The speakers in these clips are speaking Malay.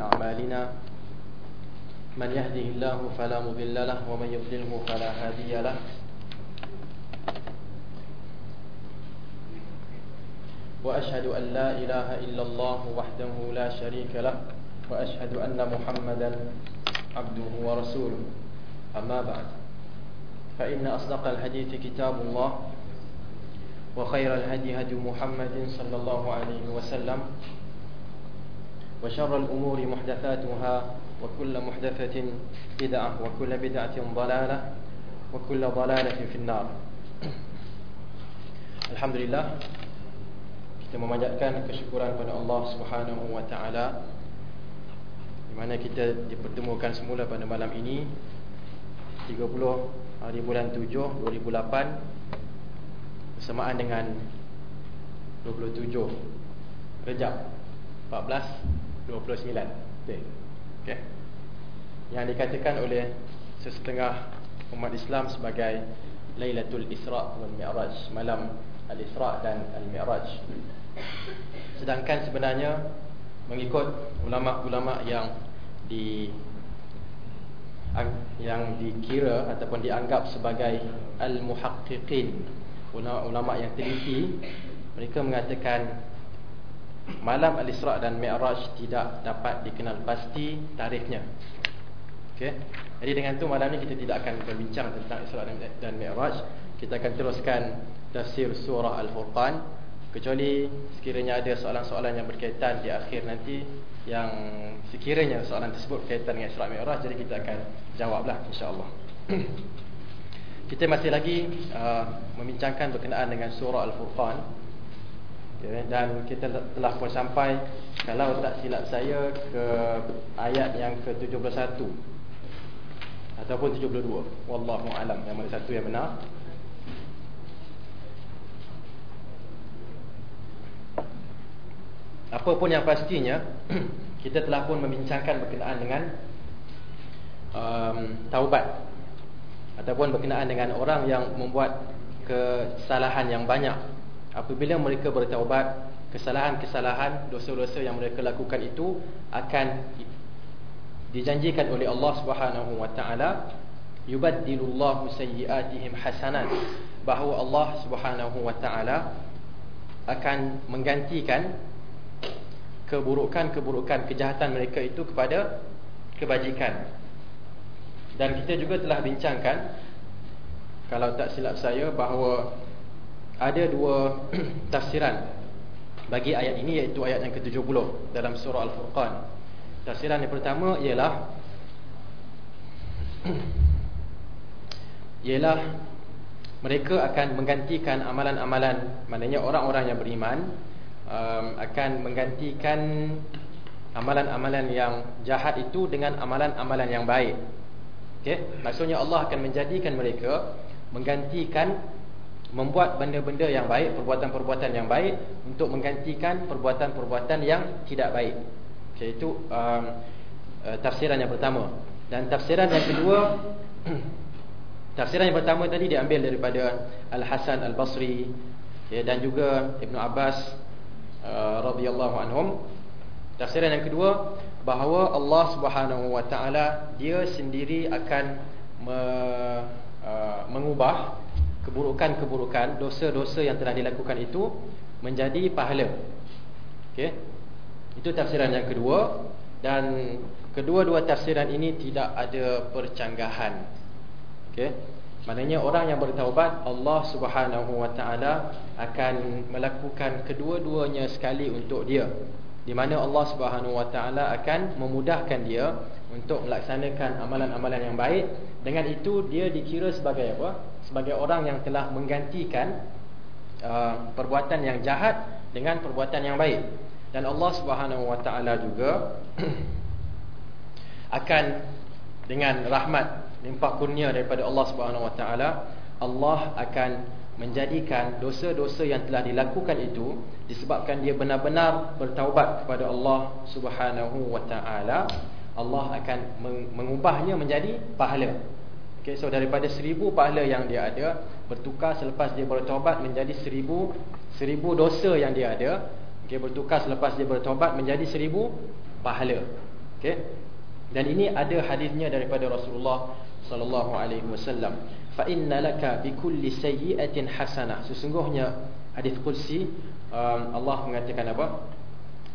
أعمالنا. من يهده الله فلا مضل له ومن يضلله فلا هادي له. وأشهد أن لا إله إلا الله وحده لا شريك له وأشهد أن محمدا عبده ورسوله. أما بعد فإن أصدق الحديث كتاب الله وخير الهدي هدي محمد صلى الله عليه وسلم. وشر الأمور محدثاتها وكل محدثة بدعة وكل بدعة ضلالة وكل ضلالة في النار الحمد لله kita memanjatkan kesyukuran kepada Allah Subhanahu wa taala di mana kita dipertemukan semula pada malam ini 30 hari bulan 7 2008 bersamaan dengan 27 Rejab 14 29 okay. okay. yang dikatakan oleh sesetengah umat Islam sebagai Lailatul Isra' wal Mi'raj malam Al-Isra' dan Al-Mi'raj Sedangkan sebenarnya mengikut ulama-ulama yang di yang dikira ataupun dianggap sebagai al-muhaqqiqin ulama-ulama yang teliti mereka mengatakan malam al-Isra' dan Mi'raj tidak dapat dikenal pasti tarikhnya. Okey. Jadi dengan tu malam ni kita tidak akan berbincang tentang Isra' dan Mi'raj. Kita akan teruskan tafsir surah Al-Furqan Kecuali sekiranya ada soalan-soalan yang berkaitan di akhir nanti Yang sekiranya soalan tersebut berkaitan dengan Isra' Mi'raj Jadi kita akan jawablah insyaAllah Kita masih lagi uh, membincangkan berkenaan dengan surah Al-Furqan Dan kita telah pun sampai Kalau tak silap saya ke ayat yang ke-71 Ataupun 72 Wallahu'alam yang mana satu yang benar. Apapun yang pastinya Kita telah pun membincangkan berkenaan dengan um, Taubat. Ataupun berkenaan dengan orang yang membuat Kesalahan yang banyak Apabila mereka bertaubat Kesalahan-kesalahan Dosa-dosa yang mereka lakukan itu Akan Dijanjikan oleh Allah Subhanahu Wa Taala Yubaddilullahu sayyiatihim hasanat Bahawa Allah Subhanahu Wa Taala Akan menggantikan keburukan-keburukan kejahatan mereka itu kepada kebajikan. Dan kita juga telah bincangkan kalau tak silap saya bahawa ada dua tafsiran bagi ayat ini iaitu ayat yang ke-70 dalam surah Al-Furqan. Tafsiran yang pertama ialah ialah mereka akan menggantikan amalan-amalan maknanya orang-orang yang beriman um, akan menggantikan amalan-amalan yang jahat itu dengan amalan-amalan yang baik. Okey, maksudnya Allah akan menjadikan mereka menggantikan membuat benda-benda yang baik, perbuatan-perbuatan yang baik untuk menggantikan perbuatan-perbuatan yang tidak baik. Okey, itu um, uh, tafsiran yang pertama. Dan tafsiran yang kedua Tafsiran yang pertama tadi diambil daripada Al-Hasan Al-Basri okay, dan juga Ibn Abbas Uh, radhiyallahu anhum tafsiran yang kedua bahawa Allah Subhanahu wa taala dia sendiri akan me, uh, mengubah keburukan-keburukan dosa-dosa yang telah dilakukan itu menjadi pahala. Okey. Itu tafsiran yang kedua. Dan kedua-dua tafsiran ini tidak ada percanggahan. Okey. Maknanya orang yang bertaubat Allah subhanahu wa ta'ala Akan melakukan kedua-duanya sekali untuk dia. Di mana Allah subhanahu wa ta'ala akan memudahkan dia Untuk melaksanakan amalan-amalan yang baik. Dengan itu dia dikira sebagai apa? Sebagai orang yang telah menggantikan uh, Perbuatan yang jahat dengan perbuatan yang baik Dan Allah subhanahu wa ta'ala juga Akan dengan rahmat limpah kurnia daripada Allah Subhanahu Wa Taala, Allah akan menjadikan dosa-dosa yang telah dilakukan itu disebabkan dia benar-benar bertaubat kepada Allah Subhanahu Wa Taala, Allah akan mengubahnya menjadi pahala. Okay, so daripada seribu pahala yang dia ada bertukar selepas dia bertaubat menjadi seribu seribu dosa yang dia ada. Okay, bertukar selepas dia bertaubat menjadi seribu pahala. Okey. Dan ini ada hadisnya daripada Rasulullah sallallahu alaihi wasallam. Fa inna laka bi kulli sayyi'atin hasanah. Sesungguhnya hadis qudsi um, Allah mengatakan apa?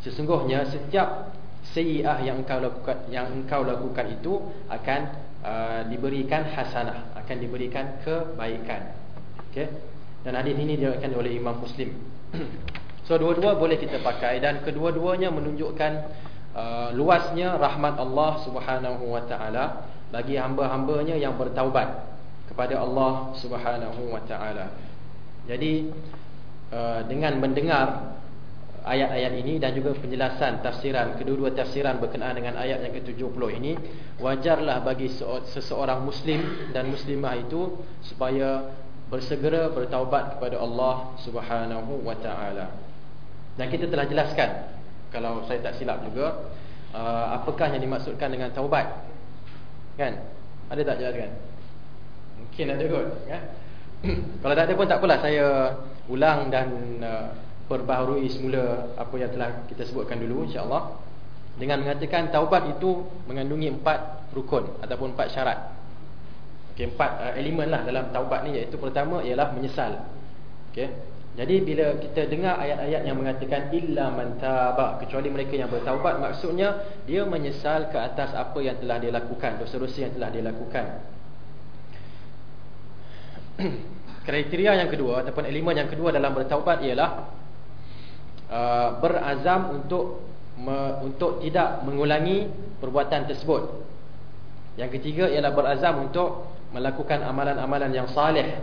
Sesungguhnya setiap sayyi'ah yang engkau lakukan yang engkau lakukan itu akan uh, diberikan hasanah, akan diberikan kebaikan. Okey. Dan hadis ini diriwayatkan oleh Imam Muslim. so dua-dua boleh kita pakai dan kedua-duanya menunjukkan uh, luasnya rahmat Allah Subhanahu wa taala bagi hamba-hambanya yang bertaubat kepada Allah Subhanahu wa taala. Jadi uh, dengan mendengar ayat-ayat ini dan juga penjelasan tafsiran kedua-dua tafsiran berkenaan dengan ayat yang ke-70 ini wajarlah bagi seseorang muslim dan muslimah itu supaya bersegera bertaubat kepada Allah Subhanahu wa taala. Dan kita telah jelaskan kalau saya tak silap juga uh, apakah yang dimaksudkan dengan taubat. Kan? Ada tak jelaskan? Mungkin ada kot, kan? kalau tak ada pun tak apalah saya ulang dan uh, perbaharui semula apa yang telah kita sebutkan dulu insya-Allah dengan mengatakan taubat itu mengandungi empat rukun ataupun empat syarat. Okey empat uh, elemen lah dalam taubat ni iaitu pertama ialah menyesal. Okey. Jadi bila kita dengar ayat-ayat yang mengatakan illa man taba kecuali mereka yang bertaubat maksudnya dia menyesal ke atas apa yang telah dia lakukan, dosa-dosa yang telah dia lakukan. Kriteria yang kedua ataupun elemen yang kedua dalam bertaubat ialah Uh, berazam untuk me, untuk tidak mengulangi perbuatan tersebut. Yang ketiga ialah berazam untuk melakukan amalan-amalan yang saleh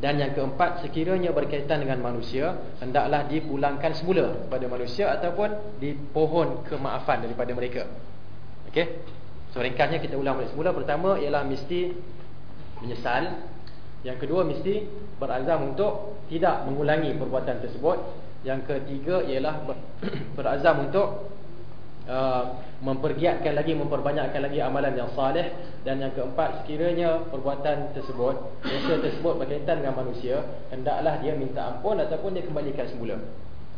dan yang keempat sekiranya berkaitan dengan manusia hendaklah dipulangkan semula kepada manusia ataupun dipohon kemaafan daripada mereka. Okey. So ringkasnya kita ulang balik semula. Pertama ialah mesti menyesal. Yang kedua mesti berazam untuk tidak mengulangi perbuatan tersebut yang ketiga ialah berazam untuk uh, mempergiatkan lagi memperbanyakkan lagi amalan yang saleh dan yang keempat sekiranya perbuatan tersebut dosa tersebut berkaitan dengan manusia hendaklah dia minta ampun ataupun dia kembalikan semula.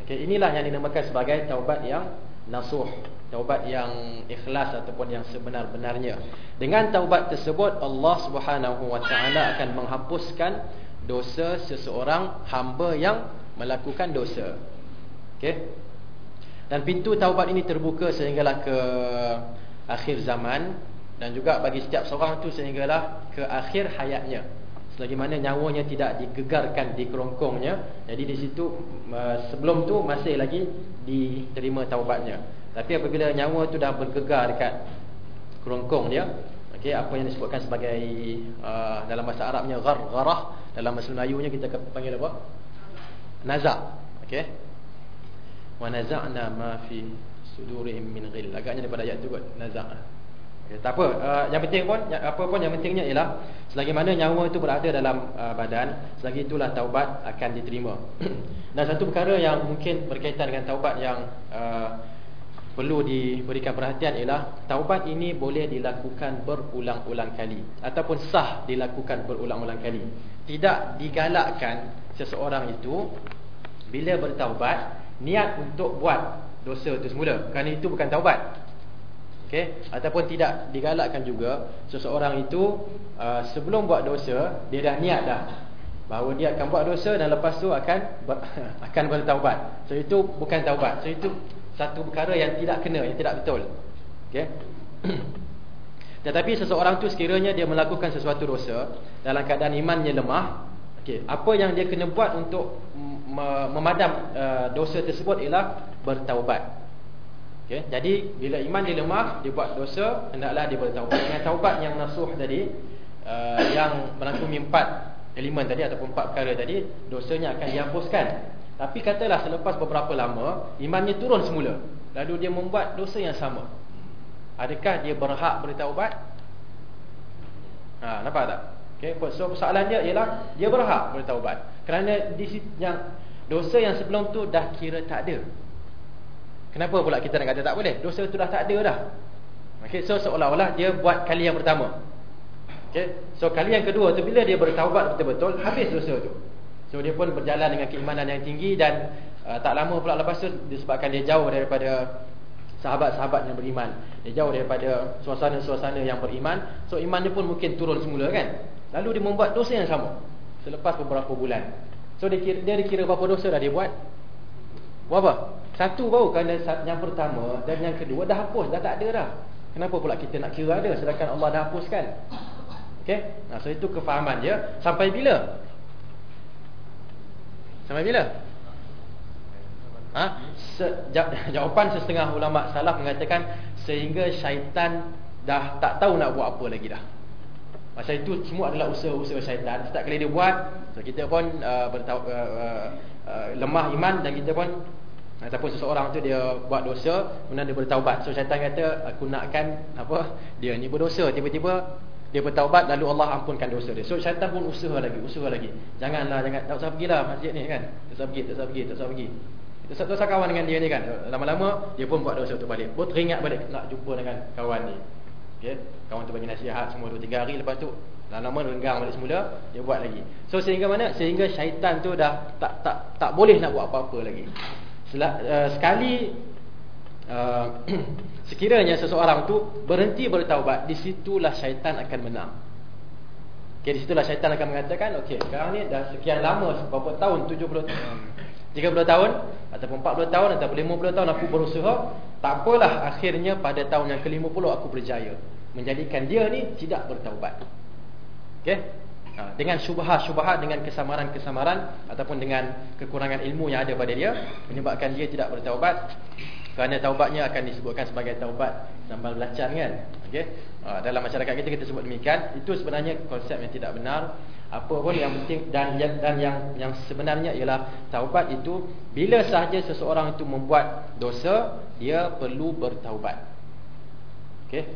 Okey inilah yang dinamakan sebagai taubat yang nasuh, taubat yang ikhlas ataupun yang sebenar-benarnya. Dengan taubat tersebut Allah taala akan menghapuskan dosa seseorang hamba yang melakukan dosa. Okey. Dan pintu taubat ini terbuka sehinggalah ke akhir zaman dan juga bagi setiap seorang tu sehinggalah ke akhir hayatnya. Selagi mana nyawanya tidak digegarkan di kerongkongnya, jadi di situ sebelum tu masih lagi diterima taubatnya. Tapi apabila nyawa tu dah bergegar dekat kerongkong dia, okey apa yang disebutkan sebagai uh, dalam bahasa Arabnya ghargharah, dalam bahasa Melayunya kita panggil apa? Nazak. Okey. Wa naza'na ma fi sudurihim min ghil. Agaknya daripada ayat tu kot nazak. Okey tak apa. Uh, yang penting pun apa pun yang pentingnya ialah selagi mana nyawa itu berada dalam uh, badan selagi itulah taubat akan diterima. Dan satu perkara yang mungkin berkaitan dengan taubat yang uh, perlu diberikan perhatian ialah taubat ini boleh dilakukan berulang-ulang kali ataupun sah dilakukan berulang-ulang kali. Tidak digalakkan seseorang itu bila bertaubat niat untuk buat dosa itu semula. Kerana itu bukan taubat. Okey ataupun tidak digalakkan juga seseorang itu uh, sebelum buat dosa dia dah niat dah. Bahawa dia akan buat dosa dan lepas tu akan ber, akan bertaubat. So itu bukan taubat. So itu satu perkara yang tidak kena yang tidak betul. Okey tetapi seseorang tu sekiranya dia melakukan sesuatu dosa dalam keadaan imannya lemah okey apa yang dia kena buat untuk memadam uh, dosa tersebut ialah bertaubat. Okey jadi bila iman dia lemah dia buat dosa hendaklah dia bertaubat. Dengan taubat yang nasuh tadi uh, yang merangkumi empat elemen tadi ataupun empat perkara tadi dosanya akan dihapuskan. Tapi katalah selepas beberapa lama Imannya turun semula. Lalu dia membuat dosa yang sama. Adakah dia berhak bertaubat? Ha, nampak tak? Okay, so soalan dia ialah Dia berhak bertaubat Kerana di yang dosa yang sebelum tu dah kira tak ada Kenapa pula kita nak kata tak boleh? Dosa tu dah tak ada dah okay, So seolah-olah dia buat kali yang pertama okay, So kali yang kedua tu Bila dia bertaubat betul-betul Habis dosa tu So dia pun berjalan dengan keimanan yang tinggi dan uh, tak lama pula lepas tu disebabkan dia jauh daripada sahabat-sahabat yang beriman. Dia jauh daripada suasana-suasana yang beriman. So iman dia pun mungkin turun semula kan. Lalu dia membuat dosa yang sama. Selepas beberapa bulan. So dia kira, dia dikira berapa dosa dah dia buat? Berapa? Satu baru kerana yang pertama dan yang kedua dah hapus, dah tak ada dah. Kenapa pula kita nak kira ada sedangkan Allah dah hapuskan? Okey? Nah, so itu kefahaman dia. Sampai bila? Sampai bila? Ha? Se jawapan setengah ulama salaf mengatakan sehingga syaitan dah tak tahu nak buat apa lagi dah. Masa itu semua adalah usaha-usaha syaitan. Setiap kali dia buat, so kita pun uh, bertahu, uh, uh, uh, lemah iman dan kita pun ataupun seseorang tu dia buat dosa, kemudian dia bertaubat. So syaitan kata aku nakkan apa? Dia ni berdosa, tiba-tiba dia bertaubat lalu Allah ampunkan dosa dia. So syaitan pun usaha lagi, usaha lagi. Janganlah jangan tak usah pergilah masjid ni kan. Tak usah pergi, tak usah pergi, tak usah pergi. Satu usah kawan dengan dia ni kan. Lama-lama dia pun buat dosa tu balik. Pun teringat balik nak jumpa dengan kawan ni. Okey. Kawan tu bagi nasihat semua 2 3 hari lepas tu lama-lama renggang balik semula, dia buat lagi. So sehingga mana? Sehingga syaitan tu dah tak tak tak boleh nak buat apa-apa lagi. Sel- uh, sekali uh, Sekiranya seseorang tu berhenti bertaubat, di situlah syaitan akan menang. Okey, di situlah syaitan akan mengatakan, okey, sekarang ni dah sekian lama, berapa tahun? 70 tahun. 30 tahun ataupun 40 tahun ataupun 50 tahun aku berusaha, tak apalah akhirnya pada tahun yang ke-50 aku berjaya menjadikan dia ni tidak bertaubat. Okey? Ha, dengan syubhat-syubhat dengan kesamaran-kesamaran ataupun dengan kekurangan ilmu yang ada pada dia menyebabkan dia tidak bertaubat kerana taubatnya akan disebutkan sebagai taubat sambal belacan kan. Okey. Uh, dalam masyarakat kita kita sebut demikian. Itu sebenarnya konsep yang tidak benar. Apa pun yang penting dan dan yang yang sebenarnya ialah taubat itu bila sahaja seseorang itu membuat dosa, dia perlu bertaubat. Okey.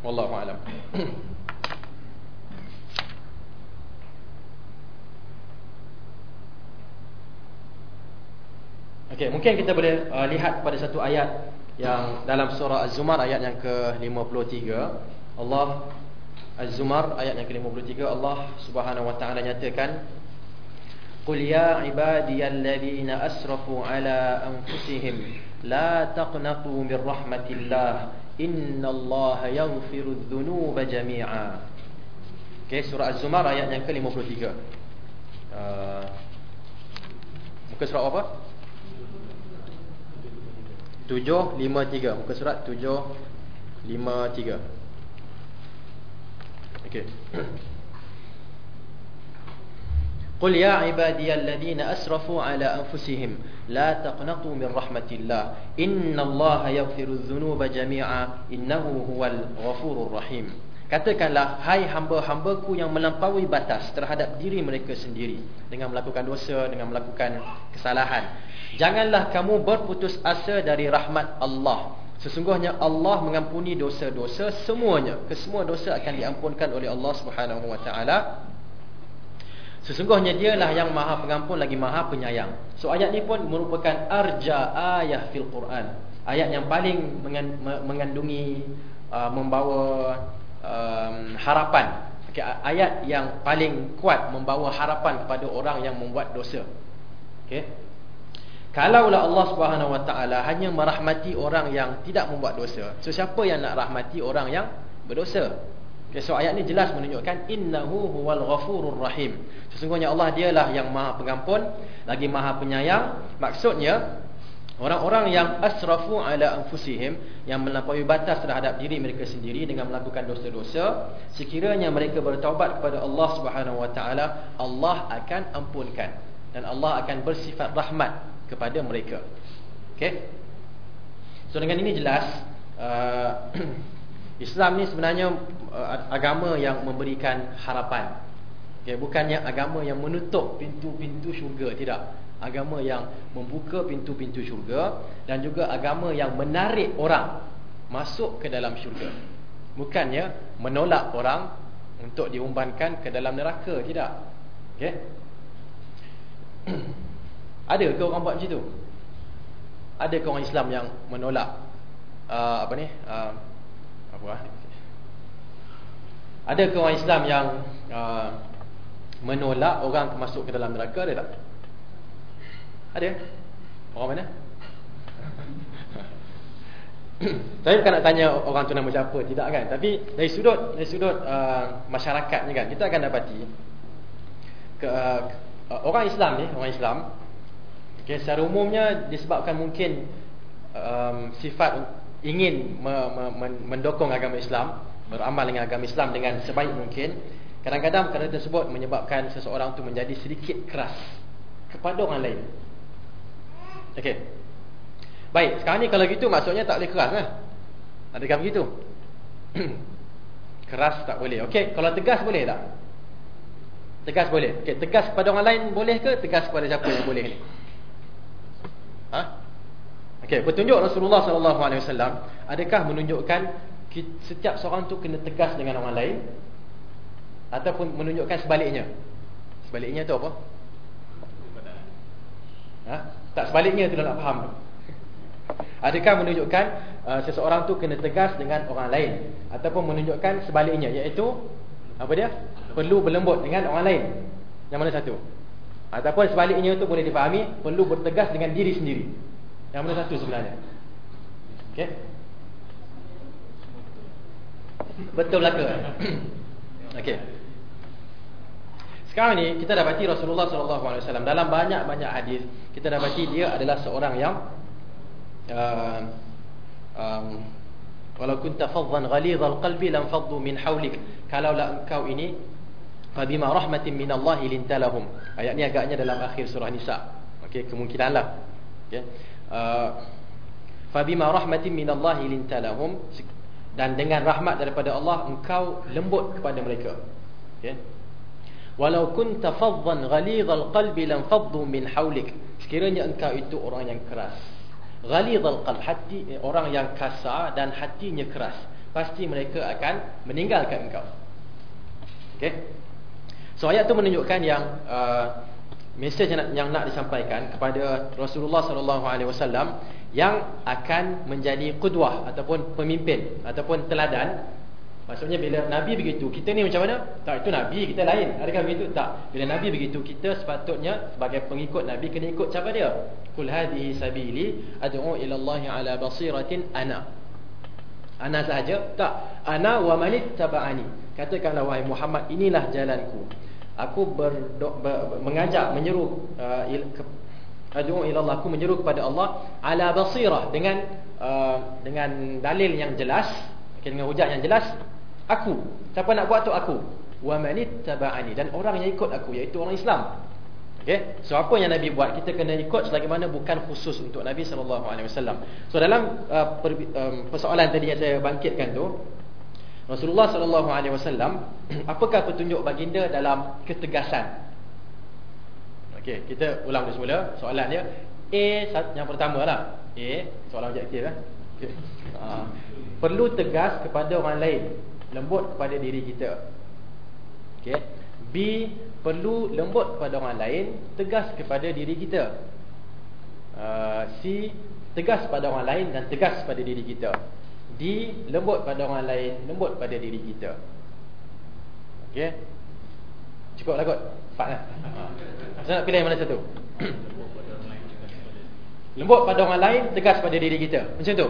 Wallahu a'lam. Okey, mungkin kita boleh uh, lihat pada satu ayat yang dalam surah Az-Zumar ayat yang ke-53. Allah Az-Zumar ayat yang ke-53 Allah Subhanahu wa taala nyatakan Qul ya ibadiyalladzina asrafu ala anfusihim la taqnatu min rahmatillah innallaha yaghfiru dzunuba jami'a. Okey, surah Az-Zumar ayat yang ke-53. Uh, muka surah apa? 753 muka surat 753 okey. Qul ya ibadiyalladzina asrafu ala anfusihim la taqnatu min rahmatillah. Innallaha yaghfiru dzunuba jami'a. Innahu huwal ghafurur rahim Katakanlah hai hamba-hambaku yang melampaui batas terhadap diri mereka sendiri dengan melakukan dosa dengan melakukan kesalahan Janganlah kamu berputus asa dari rahmat Allah. Sesungguhnya Allah mengampuni dosa-dosa semuanya. Kesemua dosa akan diampunkan oleh Allah taala. Sesungguhnya dialah yang Maha Pengampun lagi Maha Penyayang. So ayat ini pun merupakan arja ayat fil Quran. Ayat yang paling mengandungi uh, membawa um, harapan. Okay, ayat yang paling kuat membawa harapan kepada orang yang membuat dosa. Okey. Kalaulah Allah Subhanahu Wa Taala hanya merahmati orang yang tidak membuat dosa, so siapa yang nak rahmati orang yang berdosa? Okay, so ayat ni jelas menunjukkan innahu huwal ghafurur rahim. Sesungguhnya Allah dialah yang Maha Pengampun, lagi Maha Penyayang. Maksudnya orang-orang yang asrafu ala anfusihim yang melampaui batas terhadap diri mereka sendiri dengan melakukan dosa-dosa, sekiranya mereka bertaubat kepada Allah Subhanahu Wa Taala, Allah akan ampunkan dan Allah akan bersifat rahmat kepada mereka. Okey. So dengan ini jelas uh, Islam ni sebenarnya uh, agama yang memberikan harapan. Okey, bukannya agama yang menutup pintu-pintu syurga, tidak. Agama yang membuka pintu-pintu syurga dan juga agama yang menarik orang masuk ke dalam syurga. Bukannya menolak orang untuk diumbankan ke dalam neraka, tidak. Okey. Ada ke orang buat macam tu? Ada ke orang Islam yang menolak uh, apa ni? Uh, apa ah? Ada ke orang Islam yang uh, menolak orang masuk ke dalam neraka ada tak? Ada? Orang mana? Tapi bukan nak tanya orang tu nama siapa tidak kan tapi dari sudut dari sudut uh, masyarakatnya kan kita akan dapati ke, uh, orang Islam ni orang Islam okay, secara umumnya disebabkan mungkin um, sifat ingin me, me, me, mendokong agama Islam beramal dengan agama Islam dengan sebaik mungkin kadang-kadang perkara tersebut menyebabkan seseorang tu menjadi sedikit keras kepada orang lain okey Baik, sekarang ni kalau gitu maksudnya tak boleh keras lah. Adakah begitu? keras tak boleh. Okey, kalau tegas boleh tak? Tegas boleh. Okey, tegas kepada orang lain boleh ke? Tegas kepada siapa yang boleh ni? Ha? Okey, petunjuk Rasulullah sallallahu alaihi wasallam adakah menunjukkan setiap seorang tu kena tegas dengan orang lain ataupun menunjukkan sebaliknya? Sebaliknya tu apa? Ha? Tak sebaliknya tu nak faham. Adakah menunjukkan uh, seseorang tu kena tegas dengan orang lain ataupun menunjukkan sebaliknya iaitu apa dia? Perlu berlembut dengan orang lain. Yang mana satu? Ataupun sebaliknya tu boleh difahami perlu bertegas dengan diri sendiri. Yang mana satu sebenarnya? Okey. Betul belaka. Okey. Sekarang ni kita dapati Rasulullah wasallam dalam banyak-banyak hadis kita dapati dia adalah seorang yang uh, um, walau kunta faddan ghalidhal qalbi lam faddu min hawlik. Kalau la engkau ini fabima rahmatin min Allah lintalahum. Ayat ni agaknya dalam akhir surah nisa. Okey kemungkinanlah okey. Uh, fabima rahmatin min Allah lintalahum. Dan dengan rahmat daripada Allah engkau lembut kepada mereka. Okey walau kunta faddan ghalidhal qalbi lam faddu min hawlik sekiranya engkau itu orang yang keras Ghalidhal qalb hati eh, orang yang kasar dan hatinya keras pasti mereka akan meninggalkan engkau. Okey. So ayat tu menunjukkan yang uh, mesej yang nak, yang nak disampaikan kepada Rasulullah sallallahu alaihi wasallam yang akan menjadi qudwah ataupun pemimpin ataupun teladan Maksudnya bila Nabi begitu, kita ni macam mana? Tak, itu Nabi, kita lain. Adakah begitu? Tak. Bila Nabi begitu, kita sepatutnya sebagai pengikut Nabi kena ikut siapa dia? Kul hadhihi sabili ad'u ila Allah ala basiratin ana. Ana sahaja? Tak. Ana wa man ittaba'ani. Katakanlah wahai Muhammad, inilah jalanku. Aku ber, ber, mengajak, menyeru uh, ad'u ila Allah, aku menyeru kepada Allah ala basirah dengan uh, dengan dalil yang jelas, dengan hujah yang jelas Aku. Siapa nak buat tu aku. Wa manittaba'ani dan orang yang ikut aku iaitu orang Islam. Okey. So apa yang Nabi buat kita kena ikut sebagaimana bukan khusus untuk Nabi sallallahu alaihi wasallam. So dalam uh, per, um, persoalan tadi yang saya bangkitkan tu Rasulullah sallallahu alaihi wasallam apakah petunjuk baginda dalam ketegasan? Okey, kita ulang dulu semula soalan dia. A yang pertama lah. A soalan objektif eh. Okay. Uh, perlu tegas kepada orang lain lembut kepada diri kita. Okey. B perlu lembut kepada orang lain, tegas kepada diri kita. Uh, C tegas pada orang lain dan tegas pada diri kita. D lembut pada orang lain, lembut pada diri kita. Okey. Cukuplah kot. Empat lah. Saya nak pilih mana satu? lembut pada orang lain, tegas pada diri kita. Macam tu.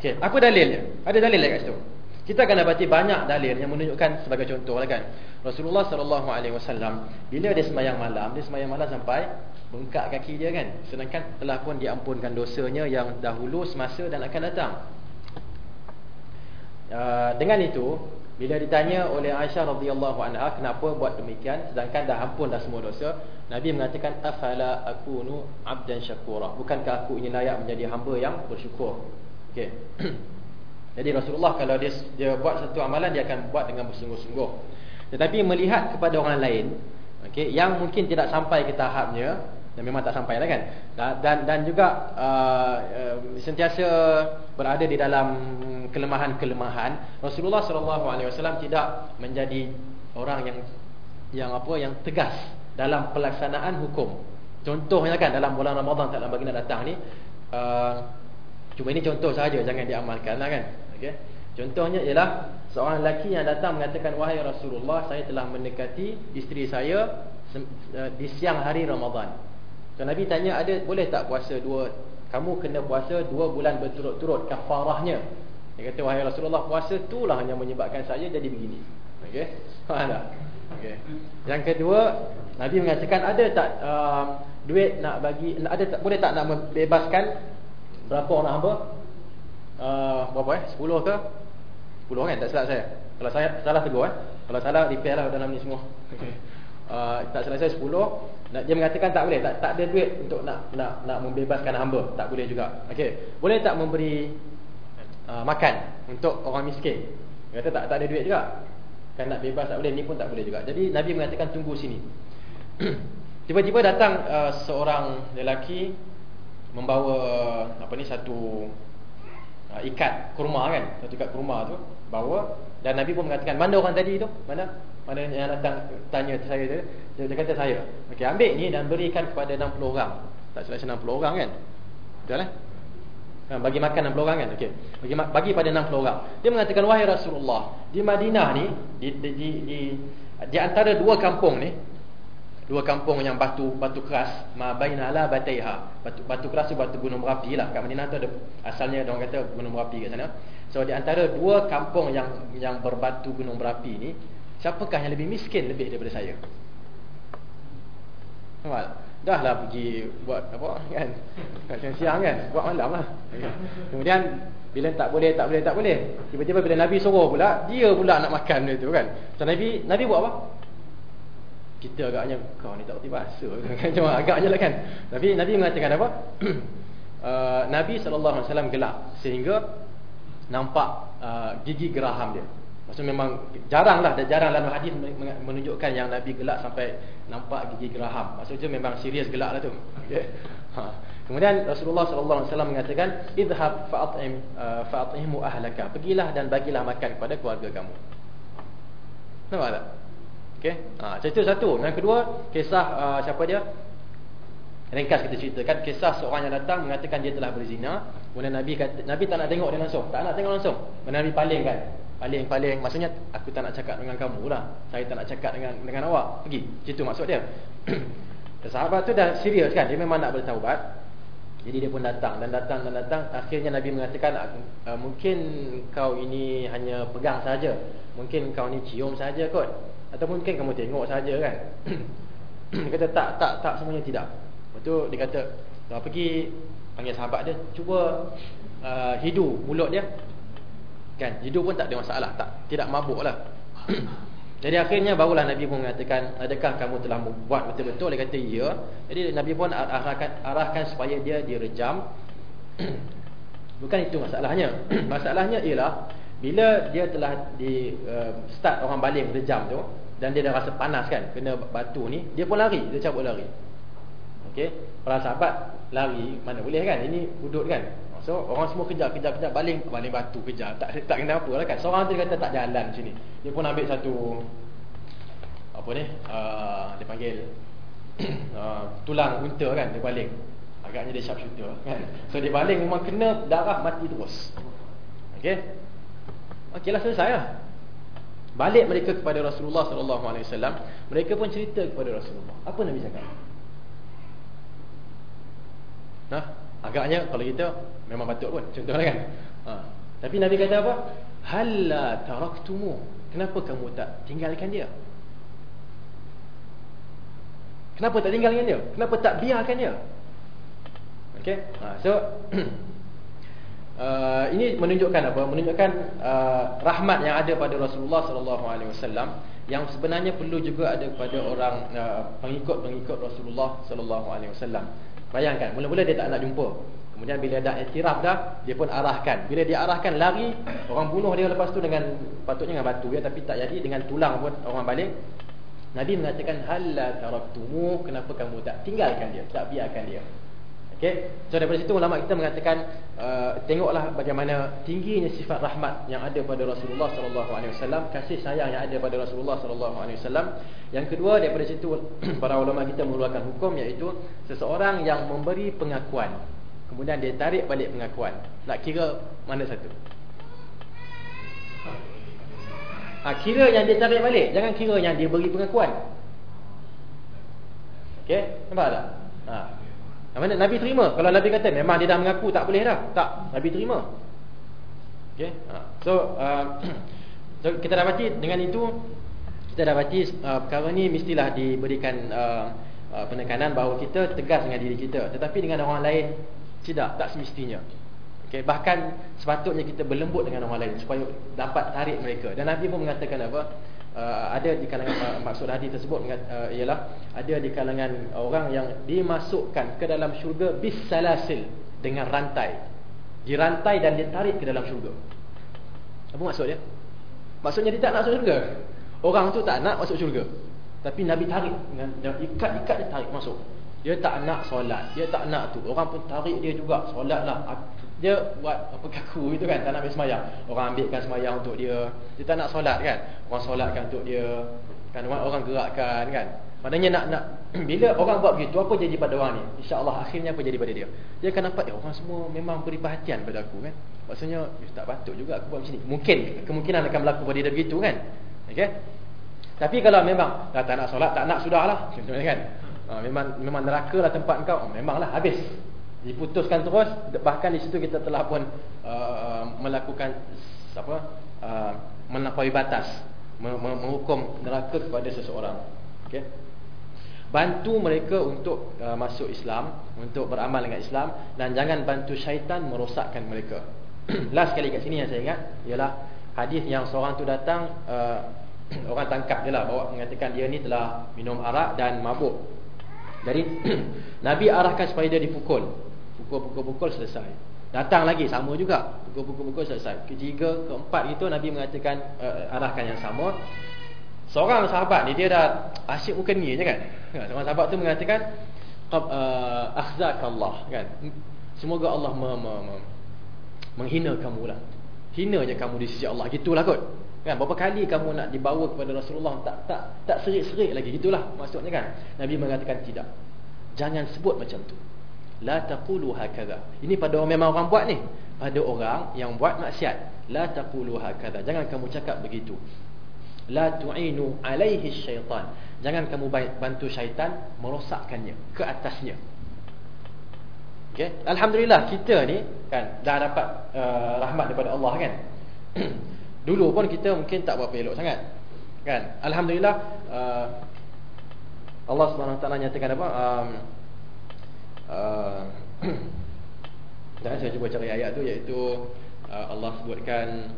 Okey. Apa dalilnya? Ada dalil kat situ. Kita akan dapati banyak dalil yang menunjukkan sebagai contoh lah kan. Rasulullah sallallahu alaihi wasallam bila dia sembahyang malam, dia sembahyang malam sampai bengkak kaki dia kan. Sedangkan telah pun diampunkan dosanya yang dahulu semasa dan akan datang. Uh, dengan itu, bila ditanya oleh Aisyah radhiyallahu anha kenapa buat demikian sedangkan dah ampun dah semua dosa, Nabi mengatakan afala akunu abdan syakura. Bukankah aku ini layak menjadi hamba yang bersyukur? Okey. Jadi Rasulullah kalau dia dia buat satu amalan dia akan buat dengan bersungguh-sungguh. Tetapi melihat kepada orang lain, okey, yang mungkin tidak sampai ke tahapnya dan memang tak sampai lah kan. Dan dan juga uh, uh, sentiasa berada di dalam kelemahan-kelemahan, Rasulullah sallallahu alaihi wasallam tidak menjadi orang yang yang apa yang tegas dalam pelaksanaan hukum. Contohnya kan dalam bulan Ramadan tak lama lagi nak datang ni uh, Cuma ini contoh saja jangan diamalkan lah kan. Okey. Contohnya ialah seorang lelaki yang datang mengatakan wahai Rasulullah saya telah mendekati isteri saya eh, di siang hari Ramadan. So Nabi tanya ada boleh tak puasa dua Kamu kena puasa dua bulan berturut-turut kafarahnya. Dia kata wahai Rasulullah puasa itulah yang menyebabkan saya jadi begini. Okey. Faham? Okey. Yang kedua, Nabi mengatakan ada tak um, duit nak bagi ada tak boleh tak nak membebaskan berapa orang hamba? Uh, berapa eh? 10 ke? 10 kan tak salah saya. Kalau saya salah tegur eh. Kalau salah repair lah dalam ni semua. Okey. Uh, tak salah saya 10 dia mengatakan tak boleh tak tak ada duit untuk nak nak nak membebaskan hamba tak boleh juga okey boleh tak memberi uh, makan untuk orang miskin dia kata tak tak ada duit juga kan nak bebas tak boleh ni pun tak boleh juga jadi nabi mengatakan tunggu sini tiba-tiba datang uh, seorang lelaki membawa apa ni satu uh, ikat kurma kan satu ikat kurma tu bawa. Dan nabi pun mengatakan mana orang tadi tu? Mana? Mana yang datang tanya saya tu. Dia, kata saya. Okey ambil ni dan berikan kepada 60 orang. Tak salah 60 orang kan? Betul eh? Ha, bagi makan 60 orang kan? Okey. Bagi bagi pada 60 orang. Dia mengatakan wahai Rasulullah di Madinah ni di di di, di, di antara dua kampung ni dua kampung yang batu batu keras ma bainala bataiha batu batu keras tu batu gunung berapi lah kat Madinah tu ada asalnya orang kata gunung berapi kat sana so di antara dua kampung yang yang berbatu gunung berapi ni Siapakah yang lebih miskin lebih daripada saya? Nampak? Dah lah pergi buat apa kan? Kat siang-siang kan? Buat malam lah. Kemudian bila tak boleh, tak boleh, tak boleh. Tiba-tiba bila Nabi suruh pula, dia pula nak makan dia tu kan. So Nabi Nabi buat apa? Kita agaknya kau ni tak tiba bahasa kan cuma agaknya lah kan. Nabi Nabi mengatakan apa? uh, Nabi wasallam gelak sehingga nampak uh, gigi geraham dia. Maksudnya memang jarang lah Jarang dalam hadis menunjukkan yang Nabi gelak sampai nampak gigi geraham Maksudnya memang serius gelak lah tu okay. ha. Kemudian Rasulullah SAW mengatakan Idhab fa'at'im uh, fa'at'imu ahlaka Pergilah dan bagilah makan kepada keluarga kamu Nampak tak? Okay. Ha, cerita satu Yang kedua Kisah uh, siapa dia? Ringkas kita ceritakan Kisah seorang yang datang Mengatakan dia telah berzina Kemudian Nabi kata, Nabi tak nak tengok dia langsung Tak nak tengok langsung Kemudian Nabi palingkan Paling-paling maksudnya aku tak nak cakap dengan kamu lah. Saya tak nak cakap dengan dengan awak. Pergi. Itu maksud dia. sahabat tu dah serius kan. Dia memang nak bertaubat. Jadi dia pun datang dan datang dan datang. Akhirnya Nabi mengatakan uh, mungkin kau ini hanya pegang saja. Mungkin kau ni cium saja kot. Atau mungkin kamu tengok saja kan. dia kata tak tak tak semuanya tidak. Lepas tu dia kata dah pergi panggil sahabat dia cuba uh, hidu mulut dia Kan hidup pun tak ada masalah tak tidak mabuklah. Jadi akhirnya barulah Nabi pun mengatakan adakah kamu telah membuat betul-betul dia kata ya. Jadi Nabi pun arahkan arahkan supaya dia direjam. Bukan itu masalahnya. masalahnya ialah bila dia telah di uh, start orang baling rejam tu dan dia dah rasa panas kan kena batu ni dia pun lari dia cabut lari. Okey, para sahabat lari mana boleh kan ini hudud kan So orang semua kejar kejar kejar baling baling batu kejar. Tak tak kena apa lah kan. Seorang tu dia kata tak jalan sini. Dia pun ambil satu apa ni? Uh, dia panggil uh, tulang unta kan dia baling. Agaknya dia sharp shooter kan. So dia baling memang kena darah mati terus. Okey. Okeylah selesai lah. Balik mereka kepada Rasulullah sallallahu alaihi wasallam, mereka pun cerita kepada Rasulullah. Apa Nabi cakap? Nah, agaknya kalau kita Memang patut pun Contohnya kan ha. Tapi Nabi kata apa Halla taraktumu Kenapa kamu tak tinggalkan dia Kenapa tak tinggalkan dia Kenapa tak biarkan dia Okay ha. So uh, Ini menunjukkan apa Menunjukkan uh, rahmat yang ada pada Rasulullah SAW Yang sebenarnya perlu juga ada pada orang uh, Pengikut-pengikut Rasulullah SAW Bayangkan Mula-mula dia tak nak jumpa Kemudian bila dah iktiraf dah, dia pun arahkan. Bila dia arahkan lari, orang bunuh dia lepas tu dengan patutnya dengan batu ya, tapi tak jadi dengan tulang pun orang balik. Nabi mengatakan halla taraktumu, kenapa kamu tak tinggalkan dia, tak biarkan dia. Okey. So daripada situ ulama kita mengatakan uh, tengoklah bagaimana tingginya sifat rahmat yang ada pada Rasulullah sallallahu alaihi wasallam, kasih sayang yang ada pada Rasulullah sallallahu alaihi wasallam. Yang kedua daripada situ para ulama kita mengeluarkan hukum iaitu seseorang yang memberi pengakuan Kemudian dia tarik balik pengakuan Nak kira mana satu ha, Kira yang dia tarik balik Jangan kira yang dia beri pengakuan Okey, nampak tak? Ha. Mana Nabi terima? Kalau Nabi kata memang dia dah mengaku Tak boleh dah. Tak Nabi terima. Okay ha. So, uh, so Kita dapati dengan itu Kita dapati uh, Perkara ni mestilah diberikan uh, uh, Penekanan bahawa kita tegas dengan diri kita. Tetapi dengan orang lain Tidak. Tak semestinya. Okay, bahkan sepatutnya kita berlembut dengan orang lain supaya dapat tarik mereka. Dan Nabi pun mengatakan apa? Uh, ada di kalangan uh, maksud hadis tersebut uh, ialah ada di kalangan orang yang dimasukkan ke dalam syurga bisalasil dengan rantai. Dirantai dan ditarik ke dalam syurga. Apa maksud dia? Maksudnya dia tak nak masuk syurga? Orang tu tak nak masuk syurga. Tapi nabi tarik dengan ikat-ikat dia tarik masuk. Dia tak nak solat. Dia tak nak tu. Orang pun tarik dia juga. Solatlah dia buat apa kaku itu kan tak nak ambil semayang. Orang ambilkan semayang untuk dia. Dia tak nak solat kan? Orang solatkan untuk dia. Kan orang, orang gerakkan kan? Maknanya nak nak bila orang buat begitu apa jadi pada orang ni? Insyaallah akhirnya apa jadi pada dia? Dia akan nampak eh, orang semua memang beri perhatian pada aku kan? Maksudnya eh, tak patut juga aku buat macam ni. Mungkin kemungkinan akan berlaku pada dia begitu kan? Okey tapi kalau memang dah tak nak solat tak nak sudahlah. Contohnya kan? Ha, memang memang neraka lah tempat kau oh, memanglah habis diputuskan terus bahkan di situ kita telah pun uh, melakukan apa uh, melampaui batas menghukum neraka kepada seseorang. Okey. Bantu mereka untuk uh, masuk Islam untuk beramal dengan Islam dan jangan bantu syaitan merosakkan mereka. Last sekali kat sini yang saya ingat ialah hadis yang seorang tu datang uh, orang tangkap dia lah bawa mengatakan dia ni telah minum arak dan mabuk. Jadi Nabi arahkan supaya dia dipukul pukul-pukul-pukul selesai. Datang lagi sama juga. Pukul-pukul-pukul selesai. Ketiga, keempat itu Nabi mengatakan uh, arahkan yang sama. Seorang sahabat ni dia dah asyik muka ni je kan. Ha, seorang sahabat tu mengatakan uh, akhzakallah kan. Semoga Allah me, me, me, menghina kamu lah. Hina je kamu di sisi Allah. Gitulah kot. Kan berapa kali kamu nak dibawa kepada Rasulullah tak tak tak serik-serik lagi gitulah maksudnya kan. Nabi mengatakan tidak. Jangan sebut macam tu. La taqulu hakadha. Ini pada orang memang orang buat ni. Pada orang yang buat maksiat. La taqulu hakadha. Jangan kamu cakap begitu. La tu'inu alaihi syaitan. Jangan kamu bantu syaitan merosakkannya ke atasnya. Okay? Alhamdulillah kita ni kan dah dapat uh, rahmat daripada Allah kan. Dulu pun kita mungkin tak berapa elok sangat. Kan? Alhamdulillah uh, Allah Subhanahu Taala nyatakan apa? Um, uh, dan saya cuba cari ayat tu iaitu uh, Allah sebutkan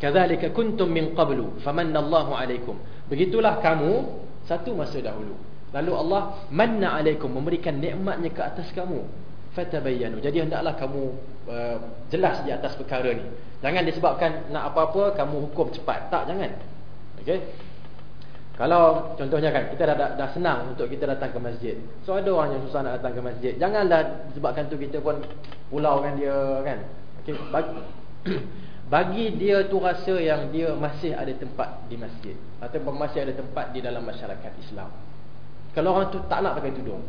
kadzalika kuntum min qablu famanna Allahu alaikum. Begitulah kamu satu masa dahulu. Lalu Allah manna alaikum memberikan nikmatnya ke atas kamu. Fatabayyanu. Jadi hendaklah kamu uh, jelas di atas perkara ni. Jangan disebabkan nak apa-apa kamu hukum cepat. Tak jangan. Okey kalau contohnya kan kita dah, dah, dah senang untuk kita datang ke masjid. So ada orang yang susah nak datang ke masjid. Janganlah sebabkan tu kita pun pulaukan dia kan. Okey bagi bagi dia tu rasa yang dia masih ada tempat di masjid ataupun masih ada tempat di dalam masyarakat Islam. Kalau orang tu tak nak pakai tudung.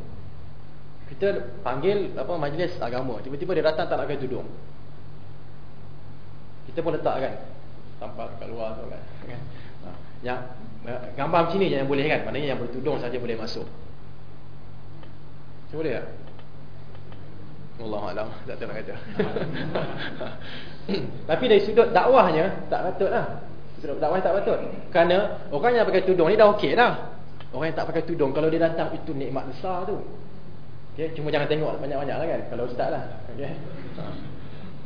Kita panggil apa majlis agama, tiba-tiba dia datang tak nak pakai tudung. Kita pun letak kan. Tampak kat luar tu kan. Yang Gambar macam ni je yang boleh kan? Maknanya yang bertudung saja boleh masuk. Boleh tak? Allah Alam Tak tahu nak kata. Tapi dari sudut dakwahnya Tak patut lah. Sudut dakwah tak patut. Kerana orang yang pakai tudung ni dah okey dah. Orang yang tak pakai tudung Kalau dia datang itu nikmat besar tu. Okay? Cuma jangan tengok banyak-banyak lah kan? Kalau ustaz lah. Okay?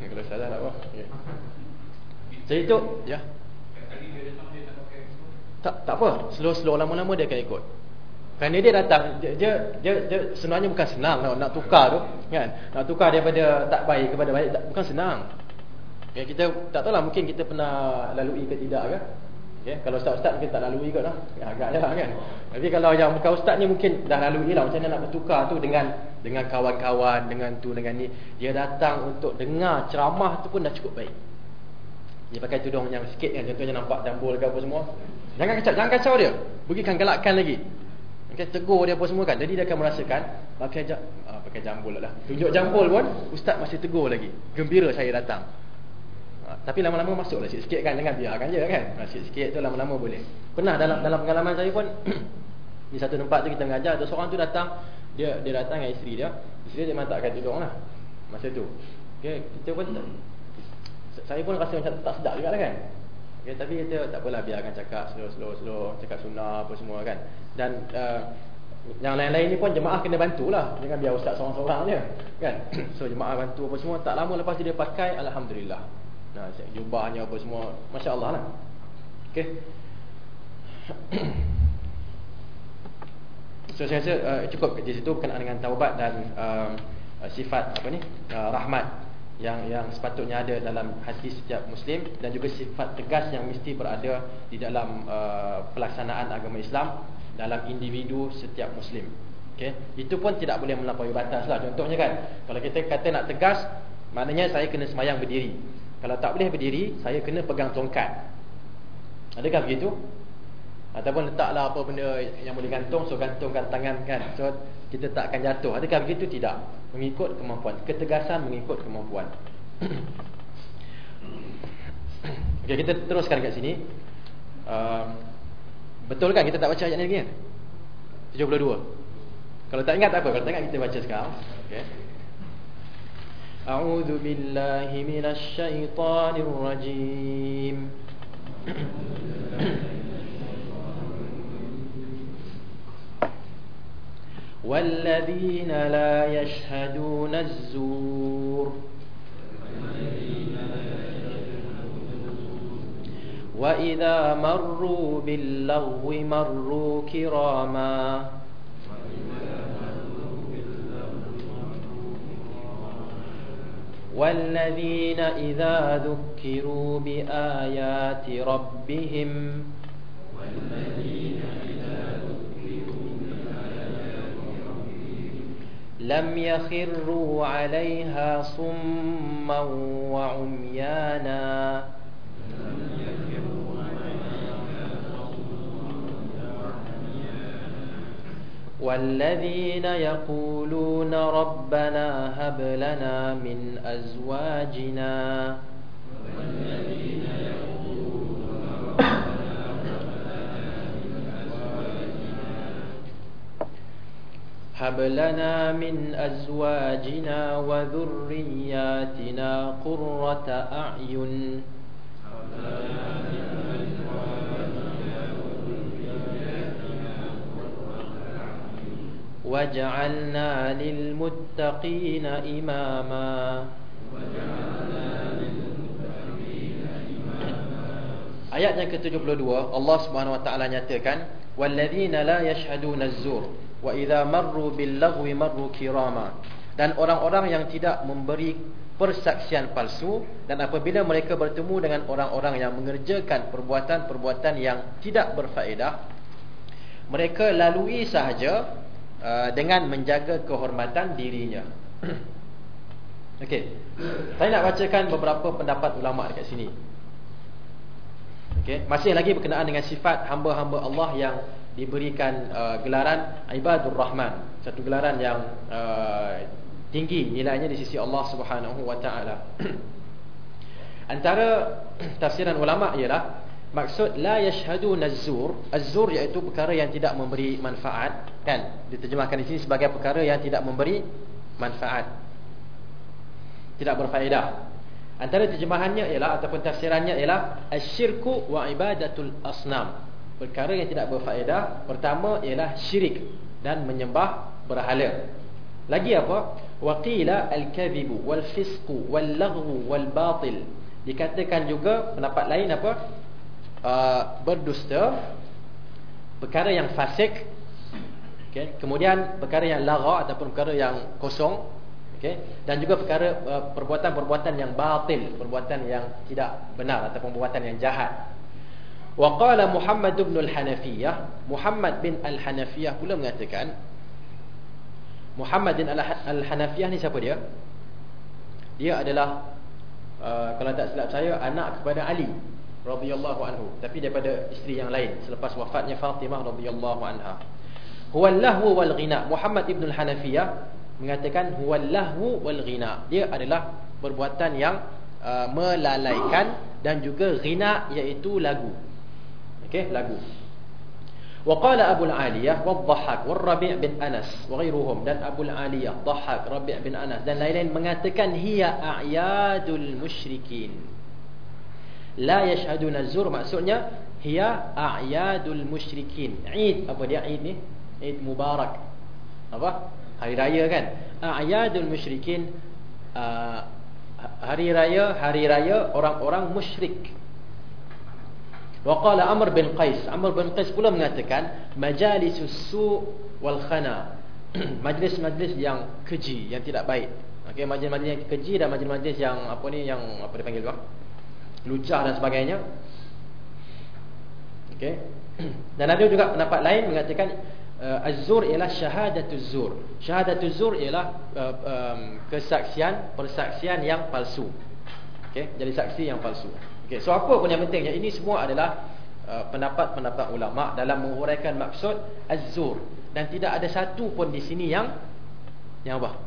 Kalau ustaz lah tak apa. Okay. Jadi tu Ya tak tak apa. Slow-slow lama-lama dia akan ikut. Kerana dia datang dia dia, dia, dia sebenarnya bukan senang nak, nak tukar tu kan? Nak tukar daripada tak baik kepada baik tak, bukan senang. Ya, kita tak tahu lah mungkin kita pernah lalui ke tidak ke. Okay? kalau ustaz-ustaz mungkin tak lalui kot lah. Ya, agaknya lah kan? Tapi kalau yang bukan ustaz ni mungkin dah lalui lah macam mana nak bertukar tu dengan dengan kawan-kawan dengan tu dengan ni. Dia datang untuk dengar ceramah tu pun dah cukup baik dia pakai tudung yang sikit kan contohnya nampak jambul ke apa semua Jangan kacau, jangan kacau dia. Berikan galakkan lagi. Okay, tegur dia apa semua kan. Jadi dia akan merasakan pakai jam, ah, pakai jambul lah. Tunjuk jambul pun ustaz masih tegur lagi. Gembira saya datang. Ah, tapi lama-lama masuklah sikit-sikit kan jangan biarkan je kan. Ah, sikit-sikit tu lama-lama boleh. Pernah dalam dalam pengalaman saya pun di satu tempat tu kita mengajar ada seorang tu datang Dia dia datang dengan isteri dia. Isteri dia memang tak akan tidur lah masa tu. Okay, kita pun tak, saya pun rasa macam tak sedap juga lah kan. Okay, tapi kita tak apalah biarkan cakap slow slow cakap sunnah apa semua kan. Dan uh, yang lain-lain ni pun jemaah kena bantulah. Jangan biar ustaz seorang-seorang je kan. So jemaah bantu apa semua tak lama lepas dia pakai alhamdulillah. Nah, jubahnya apa semua masya-Allah lah. Okey. So saya rasa uh, cukup di situ berkenaan dengan taubat dan uh, sifat apa ni uh, rahmat yang yang sepatutnya ada dalam hati setiap muslim dan juga sifat tegas yang mesti berada di dalam uh, pelaksanaan agama Islam dalam individu setiap muslim. Okey, itu pun tidak boleh melampaui batas lah. Contohnya kan, kalau kita kata nak tegas, maknanya saya kena semayang berdiri. Kalau tak boleh berdiri, saya kena pegang tongkat. Adakah begitu? Ataupun letaklah apa benda yang boleh gantung So gantungkan tangan kan So kita tak akan jatuh Adakah begitu? Tidak Mengikut kemampuan Ketegasan mengikut kemampuan Okay kita teruskan kat sini um, Betul kan kita tak baca ayat ni lagi kan? 72 Kalau tak ingat tak apa Kalau tak ingat kita baca sekarang Okay A'udhu billahi minasyaitanir rajim والذين لا يشهدون الزور. وإذا مروا باللغو مروا كراما. والذين إذا ذكروا بآيات ربهم. والذين لم يخروا عليها صما وعميانا. والذين يقولون ربنا هب لنا من أزواجنا. هب لنا من أزواجنا وذرياتنا قرة أعين واجعلنا للمتقين إماما Ayat yang ke-72 Allah Subhanahu wa taala nyatakan walladzina la yashhaduna az-zur wa idza marru bil lagwi marru kirama. Dan orang-orang yang tidak memberi persaksian palsu dan apabila mereka bertemu dengan orang-orang yang mengerjakan perbuatan-perbuatan yang tidak berfaedah mereka lalui sahaja uh, dengan menjaga kehormatan dirinya. Okey. Saya nak bacakan beberapa pendapat ulama dekat sini. Okey. Masih lagi berkenaan dengan sifat hamba-hamba Allah yang diberikan uh, gelaran ibadur rahman. Satu gelaran yang uh, tinggi nilainya di sisi Allah Subhanahu wa taala. Antara tafsiran ulama ialah maksud la yashhadu nazur az-zur iaitu perkara yang tidak memberi manfaat kan? Diterjemahkan di sini sebagai perkara yang tidak memberi manfaat. Tidak berfaedah. Antara terjemahannya ialah ataupun tafsirannya ialah asyirku wa ibadatul asnam perkara yang tidak berfaedah pertama ialah syirik dan menyembah berhala. Lagi apa? Waqila al-kadhibu wal-fisqu wal-laghwu wal-batil. Dikatakan juga pendapat lain apa? Uh, berdusta perkara yang fasik okay. kemudian perkara yang lagha ataupun perkara yang kosong okay. dan juga perkara uh, perbuatan-perbuatan yang batil perbuatan yang tidak benar ataupun perbuatan yang jahat Wa qala Muhammad bin Al-Hanafiyah, Muhammad bin Al-Hanafiyah pula mengatakan Muhammad bin Al-Hanafiyah ni siapa dia? Dia adalah uh, kalau tak silap saya anak kepada Ali radhiyallahu anhu, tapi daripada isteri yang lain selepas wafatnya Fatimah radhiyallahu anha. Huwallahu wal ghina. Muhammad bin Al-Hanafiyah mengatakan huwallahu wal ghina. Dia adalah perbuatan yang uh, melalaikan dan juga ghina iaitu lagu. Okey, lagu. Wa qala Abu Aliyah wa Dhahhak wa Rabi' bin Anas wa dan Abu Aliyah, Dhahhak, Rabi' bin Anas dan lain-lain mengatakan hiya a'yadul musyrikin. La yashhaduna zur maksudnya hiya a'yadul musyrikin. Eid apa dia Eid ni? Eid Mubarak. Apa? Hari raya kan? A'yadul musyrikin uh, hari raya hari raya orang-orang musyrik. Wa qala Amr bin Qais, Amr bin Qais pula mengatakan majalisus su' wal khana. majlis-majlis yang keji, yang tidak baik. Okey, majlis-majlis yang keji dan majlis-majlis yang apa ni yang apa dipanggil tu? Lucah dan sebagainya. Okey. Dan ada juga pendapat lain mengatakan uh, az-zur ialah syahadatuz zur. Syahadatuz zur ialah uh, um, kesaksian persaksian yang palsu. Okey, jadi saksi yang palsu. Okey, so apa pun yang penting ini semua adalah uh, pendapat-pendapat uh, ulama dalam menguraikan maksud az-zur dan tidak ada satu pun di sini yang yang apa?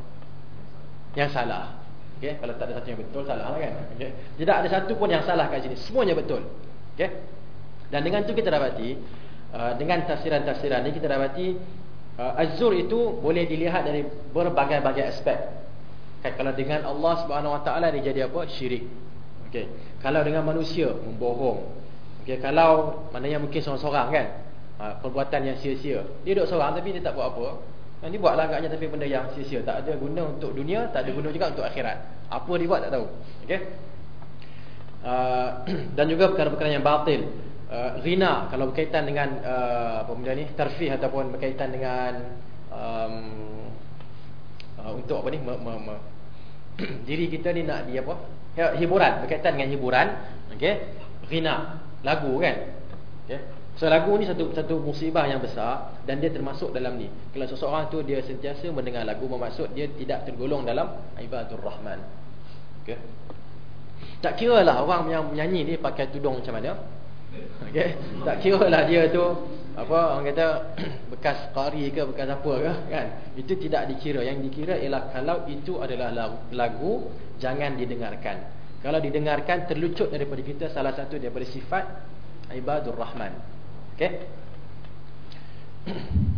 Yang salah. Okey, kalau tak ada satu yang betul salah lah kan. Okey. Tidak ada satu pun yang salah kat sini. Semuanya betul. Okey. Dan dengan itu kita dapati Uh, dengan tafsiran-tafsiran ini kita dapati uh, az-zur itu boleh dilihat dari berbagai-bagai aspek. Kan kalau dengan Allah Subhanahu Wa Taala dia jadi apa? Syirik. Okey. Kalau dengan manusia membohong. Okey, kalau maknanya mungkin seorang-seorang kan. Uh, perbuatan yang sia-sia. Dia duduk seorang tapi dia tak buat apa. Dan dia buatlah agaknya tapi benda yang sia-sia, tak ada guna untuk dunia, tak ada guna juga untuk akhirat. Apa dia buat tak tahu. Okey. Uh, dan juga perkara-perkara yang batil uh, rina kalau berkaitan dengan uh, apa benda ni tarfih ataupun berkaitan dengan um, uh, untuk apa ni me, me, me, diri kita ni nak dia apa? Hiburan berkaitan dengan hiburan okey? Rina lagu kan? Okey? So lagu ni satu satu musibah yang besar dan dia termasuk dalam ni. Kalau seseorang tu dia sentiasa mendengar lagu bermaksud dia tidak tergolong dalam ibadur rahman. Okey? Tak kira lah orang yang menyanyi ni pakai tudung macam mana Okey. Tak kira lah dia tu apa orang kata bekas qari ke bekas apa ke kan. Itu tidak dikira. Yang dikira ialah kalau itu adalah lagu jangan didengarkan. Kalau didengarkan terlucut daripada kita salah satu daripada sifat ibadur rahman. Okey.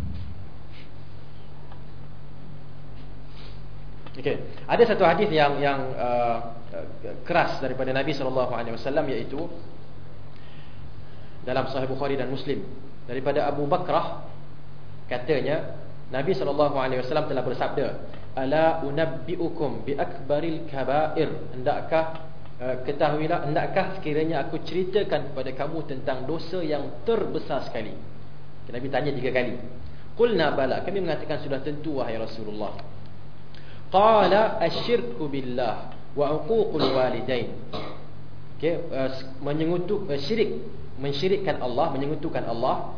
Okey. Ada satu hadis yang yang uh, keras daripada Nabi sallallahu alaihi wasallam iaitu dalam sahih Bukhari dan Muslim. Daripada Abu Bakrah katanya Nabi SAW telah bersabda ala unabbiukum bi akbaril kaba'ir. Hendakkah uh, ketahuilah hendakkah sekiranya aku ceritakan kepada kamu tentang dosa yang terbesar sekali? Nabi tanya tiga kali. Qulna bala. Kami mengatakan sudah tentu wahai Rasulullah. Qala asyirku billah wa uququl walidain. Okey uh, menyengutuk uh, syirik mensyirikkan Allah, menyekutukan Allah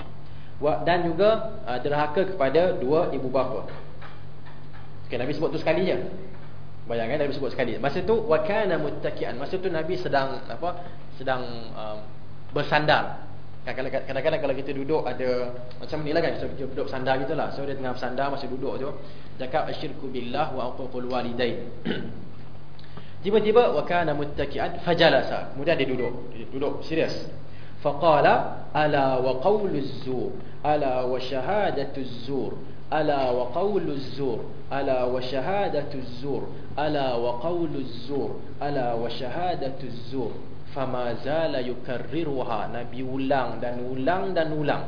dan juga uh, derhaka kepada dua ibu bapa. Okay, Nabi sebut tu sekali je. Bayangkan Nabi sebut sekali. Masa tu wa kana muttaki'an. Masa tu Nabi sedang apa? Sedang um, bersandar. Kadang-kadang kalau kita duduk ada macam ni lah kan, so, kita duduk sandar gitulah. So dia tengah bersandar masa duduk tu, cakap asyirku billah wa aqul walidain. Tiba-tiba wa kana muttaki'an fajalasa. Kemudian dia duduk. Dia duduk serius. فقال ألا وقول الزور ألا وشهادة الزور ألا وقول الزور ألا وشهادة الزور ألا وقول الزور ألا وشهادة الزور فما زال يكررها نبي ulang dan ulang dan ulang.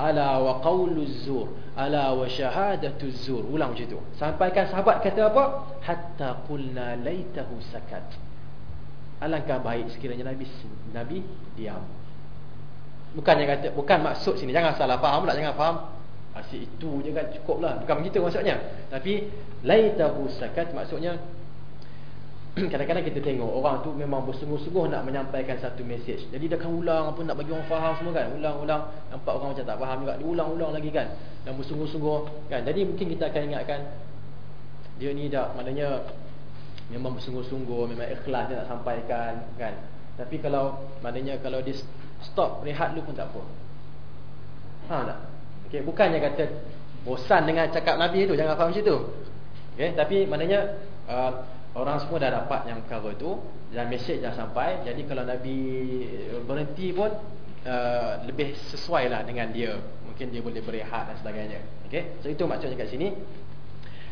Ala wa qaulul zur ala wa shahadatuz zur ulang macam tu. Sampaikan sahabat kata apa? Hatta qulna laitahu sakat. Alangkah baik sekiranya nabi nabi diam. Bukan yang kata bukan maksud sini. Jangan salah faham pula jangan faham. Asyik itu je kan cukuplah bukan begitu maksudnya. Tapi laitahu sakat maksudnya kadang-kadang kita tengok orang tu memang bersungguh-sungguh nak menyampaikan satu message. Jadi dia akan ulang apa nak bagi orang faham semua kan. Ulang-ulang nampak orang macam tak faham juga. Dia ulang-ulang lagi kan. Dan bersungguh-sungguh kan. Jadi mungkin kita akan ingatkan dia ni dah maknanya memang bersungguh-sungguh memang ikhlas dia nak sampaikan kan. Tapi kalau maknanya kalau dia Stop, rehat dulu pun tak apa Faham tak? Okay, bukannya kata Bosan dengan cakap Nabi tu Jangan faham macam tu okay, Tapi maknanya uh, Orang semua dah dapat yang cover tu Dan mesej dah sampai Jadi kalau Nabi berhenti pun uh, lebih sesuai lah dengan dia. Mungkin dia boleh berehat dan sebagainya. Okey. So itu maksudnya kat sini.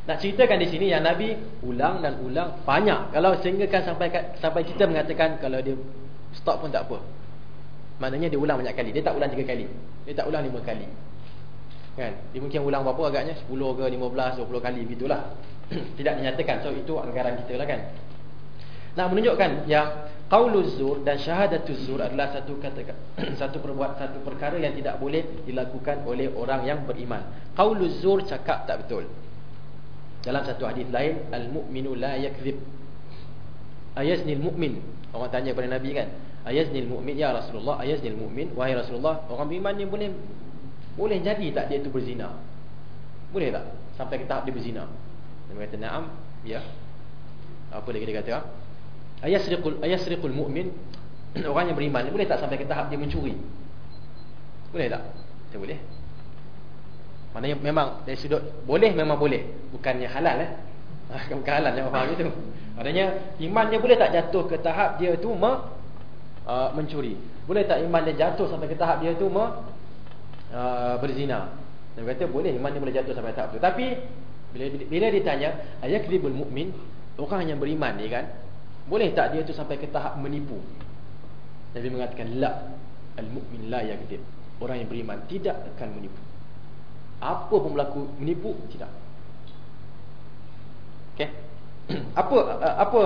Nak ceritakan di sini yang Nabi ulang dan ulang banyak. Kalau sehinggakan sampai sampai kita mengatakan kalau dia stop pun tak apa. Maknanya dia ulang banyak kali. Dia tak ulang tiga kali. Dia tak ulang lima kali. Kan? Dia mungkin ulang berapa agaknya? 10 ke 15, 20 kali begitulah. Tidak dinyatakan. So itu anggaran kita lah kan. Nak menunjukkan yang qauluz zur dan syahadatuz zur adalah satu kata satu perbuat satu perkara yang tidak boleh dilakukan oleh orang yang beriman. Qauluz zur cakap tak betul. Dalam satu hadis lain, al-mu'minu la yakzib. Ayaznil mu'min. Orang tanya kepada Nabi kan, ayaznil mu'min ya Rasulullah, ayaznil mu'min wahai Rasulullah, orang beriman ni boleh boleh jadi tak dia tu berzina? Boleh tak? Sampai ke tahap dia berzina. Dia kata, "Na'am." Ya. Apa lagi dia kata? Ayasriqul ayasriqul mu'min orang yang beriman ni boleh tak sampai ke tahap dia mencuri? Boleh tak? Tak boleh. Maknanya memang dari sudut boleh memang boleh, bukannya halal eh. Bukan halal jangan faham itu. Maknanya iman dia boleh tak jatuh ke tahap dia tu uh, mencuri? Boleh tak iman dia jatuh sampai ke tahap dia tu me, uh, berzina. Dia kata boleh iman dia boleh jatuh sampai tahap tu. Tapi bila bila ditanya ayakribul mukmin, orang yang beriman ni kan, boleh tak dia tu sampai ke tahap menipu? Nabi mengatakan la al-mukmin la yakdzib. Orang yang beriman tidak akan menipu. Apa pun berlaku menipu tidak. Okey. apa apa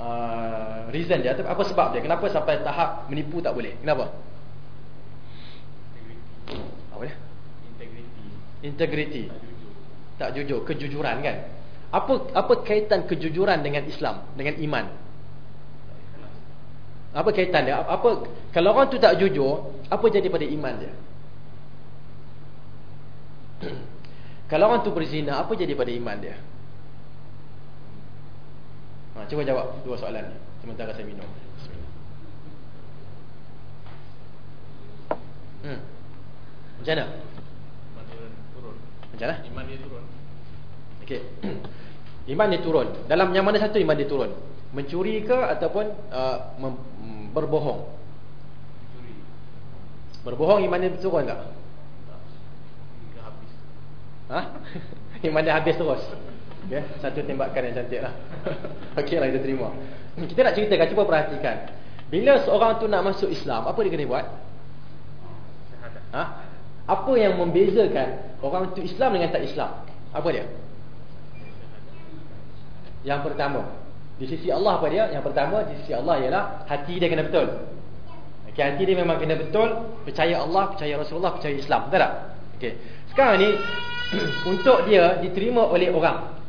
uh, reason dia apa sebab dia kenapa sampai tahap menipu tak boleh? Kenapa? Apa dia? Integriti. Integriti. Tak jujur, kejujuran kan? Apa apa kaitan kejujuran dengan Islam, dengan iman? Apa kaitan dia? Apa kalau orang tu tak jujur, apa jadi pada iman dia? kalau orang tu berzina, apa jadi pada iman dia? Ha, cuba jawab dua soalan ni. Sementara saya minum. Hmm. Macam mana? Iman dia turun. Macam mana? Iman dia turun. Okey. iman dia turun. Dalam yang mana satu iman dia turun? Mencuri ke ataupun uh, berbohong? Mencuri. Berbohong iman dia turun tak? Tak. habis. Ha? iman dia habis terus. Okay. Satu tembakan yang cantik lah. Okey lah kita terima. Kita nak ceritakan, cuba perhatikan. Bila seorang tu nak masuk Islam, apa dia kena buat? Ha? Apa yang membezakan orang tu Islam dengan tak Islam? Apa dia? Yang pertama, di sisi Allah apa dia? Yang pertama di sisi Allah ialah hati dia kena betul. Okey, hati dia memang kena betul, percaya Allah, percaya Rasulullah, percaya Islam, betul tak? Okey. Sekarang ni untuk dia diterima oleh orang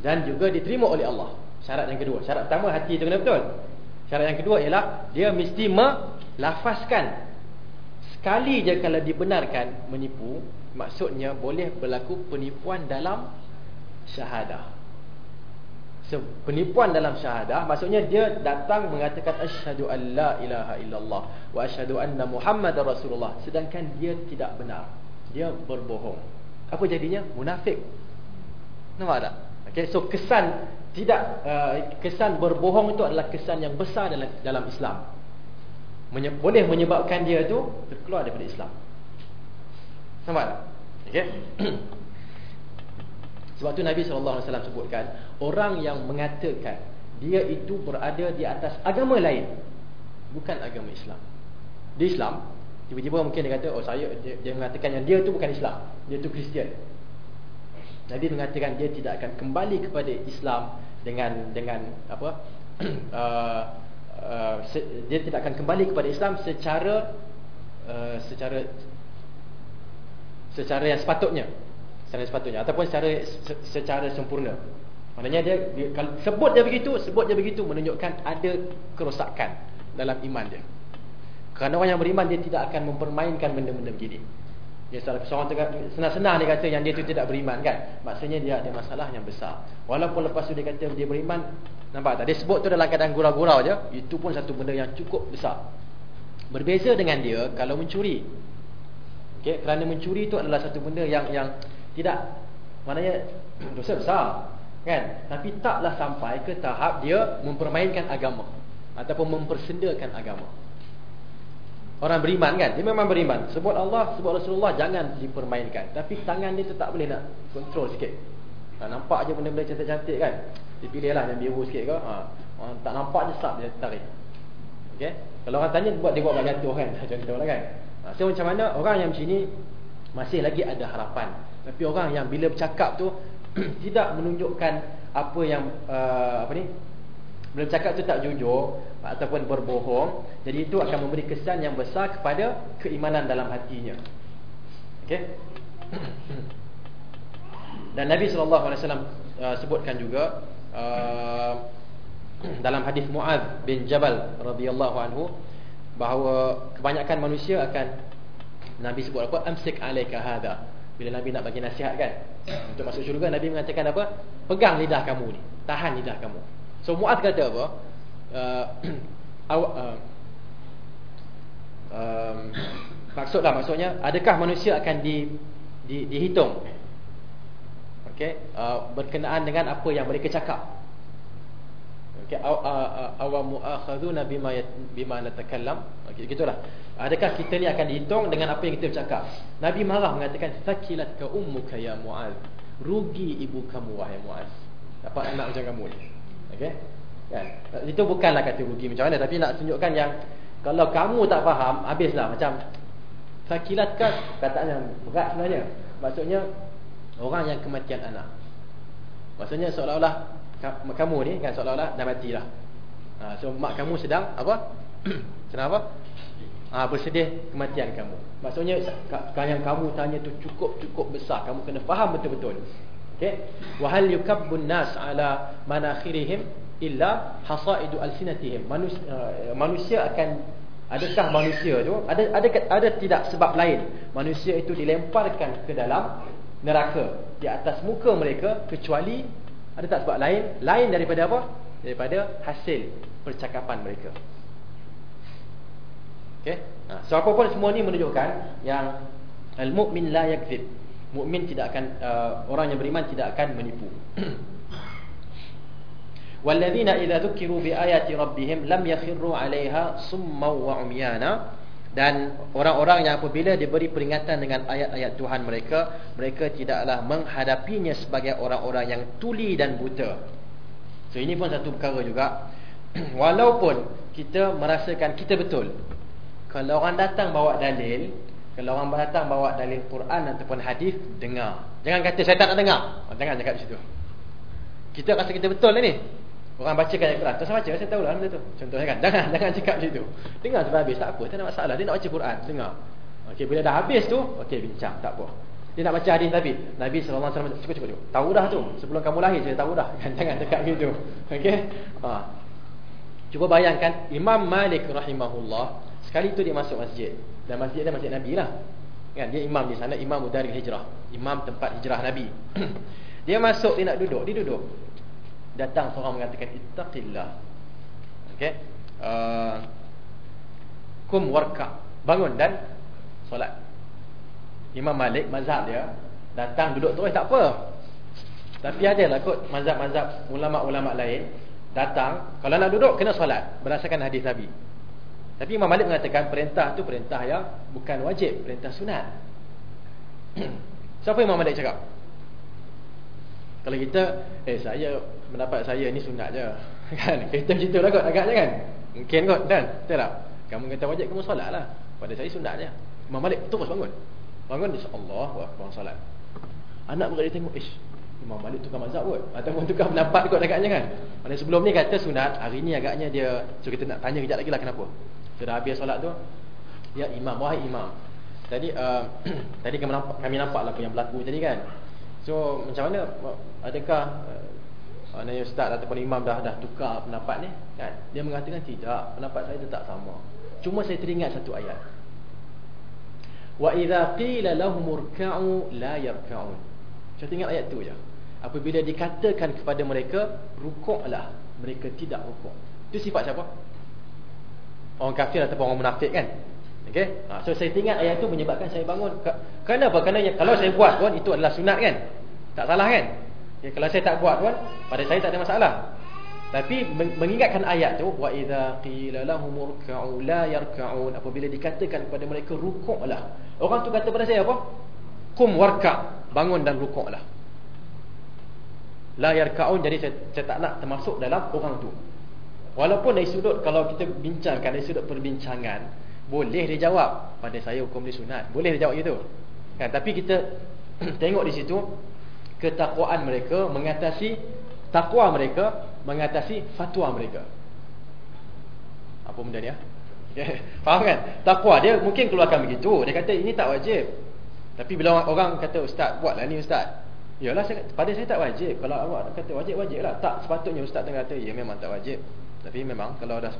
dan juga diterima oleh Allah. Syarat yang kedua, syarat pertama hati itu kena betul. Syarat yang kedua ialah dia mesti melafazkan Sekali je kalau dibenarkan menipu, maksudnya boleh berlaku penipuan dalam syahadah. So, penipuan dalam syahadah maksudnya dia datang mengatakan asyhadu an la ilaha illallah wa asyhadu anna muhammadar rasulullah sedangkan dia tidak benar. Dia berbohong. Apa jadinya? Munafik. Nampak tak? Okey, so kesan tidak uh, kesan berbohong itu adalah kesan yang besar dalam dalam Islam menye boleh menyebabkan dia tu terkeluar daripada Islam. Nampak tak? Okey. Sebab tu Nabi SAW sebutkan orang yang mengatakan dia itu berada di atas agama lain bukan agama Islam. Di Islam tiba-tiba mungkin dia kata oh saya dia, dia mengatakan yang dia tu bukan Islam, dia tu Kristian. Nabi mengatakan dia tidak akan kembali kepada Islam dengan dengan apa uh, Uh, dia tidak akan kembali kepada Islam secara uh, secara secara yang sepatutnya. Secara sepatutnya. Ataupun secara secara sempurna. Maknanya dia, dia kalau sebut dia begitu sebut dia begitu menunjukkan ada kerosakan dalam iman dia. Kerana orang yang beriman dia tidak akan mempermainkan benda-benda begini dia salah seorang senang-senang dia kata yang dia itu tidak beriman kan maksudnya dia ada masalah yang besar walaupun lepas tu dia kata dia beriman Nampak tak? Dia sebut tu dalam keadaan gurau-gurau je. Itu pun satu benda yang cukup besar. Berbeza dengan dia kalau mencuri. Okay? Kerana mencuri itu adalah satu benda yang yang tidak maknanya dosa besar. Kan? Tapi taklah sampai ke tahap dia mempermainkan agama ataupun mempersendakan agama. Orang beriman kan? Dia memang beriman. Sebut Allah Sebut Rasulullah Jangan dipermainkan. Tapi tangan dia tu tak boleh nak Kontrol sikit. Ha, Nampak je benda-benda cantik-cantik kan? Dipilih lah yang biru sikit ke? Ha. Orang tak nampak je sap dia tarik. Okay? Kalau orang tanya buat Dia buat jatuh kan? Contoh lah kan? Ha, So macam mana Orang yang macam ni Masih lagi ada harapan. Tapi orang yang bila bercakap tu Tidak menunjukkan Apa yang uh, Apa ni bila cakap tu tak jujur ataupun berbohong, jadi itu akan memberi kesan yang besar kepada keimanan dalam hatinya. Okey. Dan Nabi wasallam uh, sebutkan juga uh, dalam hadis Muaz bin Jabal radhiyallahu anhu bahawa kebanyakan manusia akan Nabi sebut apa? Amsik alaika hadha. Bila Nabi nak bagi nasihat kan untuk masuk syurga Nabi mengatakan apa? Pegang lidah kamu ni. Tahan lidah kamu. So Muaz kata apa? Uh, uh, um, maksudlah maksudnya adakah manusia akan di, di dihitung? Okey uh, berkenaan dengan apa yang mereka cakap. Okey aw aw muakhaduna bima bima natakallam. Okey gitulah. Adakah kita ni akan dihitung dengan apa yang kita bercakap? Nabi marah mengatakan sakilat ka ummuka ya muaz rugi ibu kamu wahai muaz dapat anak macam kamu ni Okey. Kan? Itu bukanlah kata rugi macam mana tapi nak tunjukkan yang kalau kamu tak faham habislah macam sakilat kan kataan yang berat sebenarnya. Maksudnya orang yang kematian anak. Maksudnya seolah-olah kamu ni kan seolah-olah dah matilah. Ha, so mak kamu sedang apa? sedang apa? Ha, bersedih kematian kamu. Maksudnya kalau yang kamu tanya tu cukup-cukup besar, kamu kena faham betul-betul. Okey. Wa hal yukabbun nas ala manakhirihim illa hasaidu alsinatihim. Manusia, uh, manusia akan adakah manusia tu ada ada ada tidak sebab lain manusia itu dilemparkan ke dalam neraka di atas muka mereka kecuali ada tak sebab lain lain daripada apa? Daripada hasil percakapan mereka. Okey. Ha, so apa pun semua ni menunjukkan yang al-mu'min la yakzib mukmin tidak akan uh, orang yang beriman tidak akan menipu. Walladzina idza dzukiru bi ayati rabbihim lam yakhiru 'alaiha summa wa umyana dan orang-orang yang apabila diberi peringatan dengan ayat-ayat Tuhan mereka mereka tidaklah menghadapinya sebagai orang-orang yang tuli dan buta. So ini pun satu perkara juga. Walaupun kita merasakan kita betul. Kalau orang datang bawa dalil, kalau orang datang bawa dalil Quran ataupun hadis, dengar. Jangan kata saya tak nak dengar. Oh, jangan cakap di situ. Kita rasa kita betul lah ni. Orang baca ayat Quran. Tak baca, saya tahu lah benda tu. Contohnya kan. Jangan jangan cakap di situ. Dengar sampai habis. Tak apa, tak ada masalah. Dia nak baca Quran. Dengar. Okey, bila dah habis tu, okey bincang. Tak apa. Dia nak baca hadis Nabi. Nabi SAW cukup, cukup, cukup. Tahu dah tu. Sebelum kamu lahir, saya tahu dah. Jangan cakap gitu. Okey. Ha. Cuba bayangkan. Imam Malik rahimahullah. Sekali tu dia masuk masjid. Dan masjid dia masjid Nabi lah. Kan? Dia imam di sana Imam dari hijrah. Imam tempat hijrah Nabi. Dia masuk dia nak duduk Dia duduk. Datang seorang mengatakan Ittaqillah. Okay uh, Kum warka. Bangun dan Solat. Imam Malik mazhab dia Datang duduk terus tak apa. Tapi ada lah kot mazhab-mazhab Ulama-ulama lain Datang Kalau nak duduk kena solat Berdasarkan hadis Nabi tapi Imam Malik mengatakan perintah tu perintah yang bukan wajib, perintah sunat. Siapa Imam Malik cakap? Kalau kita, eh saya mendapat saya ni sunat je. Kan? Kita macam itulah kot agaknya kan? Mungkin kot dan betul tak? Kamu kata wajib kamu solat lah. Pada saya sunat je. Imam Malik terus bangun. Bangun Allah akbar solat. Anak murid dia tengok, ish, Imam Malik tukar mazhab kot Ataupun tukar pendapat kot agaknya kan Pada sebelum ni kata sunat Hari ni agaknya dia So kita nak tanya kejap lagi lah kenapa sudah habis solat tu Ya imam, wahai imam Tadi uh, tadi kami nampak, kami nampak lah apa yang berlaku tadi kan So macam mana Adakah uh, Naya ustaz ataupun imam dah dah tukar pendapat ni kan? Dia mengatakan tidak Pendapat saya tetap sama Cuma saya teringat satu ayat Wa idza qila lahum urka'u la yarka'un. Saya ingat ayat tu je. Apabila dikatakan kepada mereka rukuklah, mereka tidak rukuk. Itu sifat siapa? Orang kafir ataupun orang munafik kan okey ha, so saya ingat ayat tu menyebabkan saya bangun kenapa kerana kalau saya buat pun itu adalah sunat kan tak salah kan okay, kalau saya tak buat pun pada saya tak ada masalah Tapi mengingatkan ayat tu wa idza qila lahum urka'u la yarka'un apabila dikatakan kepada mereka rukuklah. Orang tu kata pada saya apa? Kum warka, bangun dan rukuklah. La yarka'un jadi saya, saya tak nak termasuk dalam orang tu. Walaupun dari sudut kalau kita bincangkan dari sudut perbincangan, boleh dia jawab pada saya hukum dia sunat. Boleh dia jawab gitu. Kan tapi kita tengok di situ ketakwaan mereka mengatasi takwa mereka mengatasi fatwa mereka. Apa benda ni ah? Faham kan? Takwa dia mungkin keluarkan begitu. Dia kata ini tak wajib. Tapi bila orang kata ustaz buatlah ni ustaz. Yalah saya pada saya tak wajib. Kalau awak kata wajib wajiblah. Tak sepatutnya ustaz tengah kata ya memang tak wajib. Tapi memang kalau dah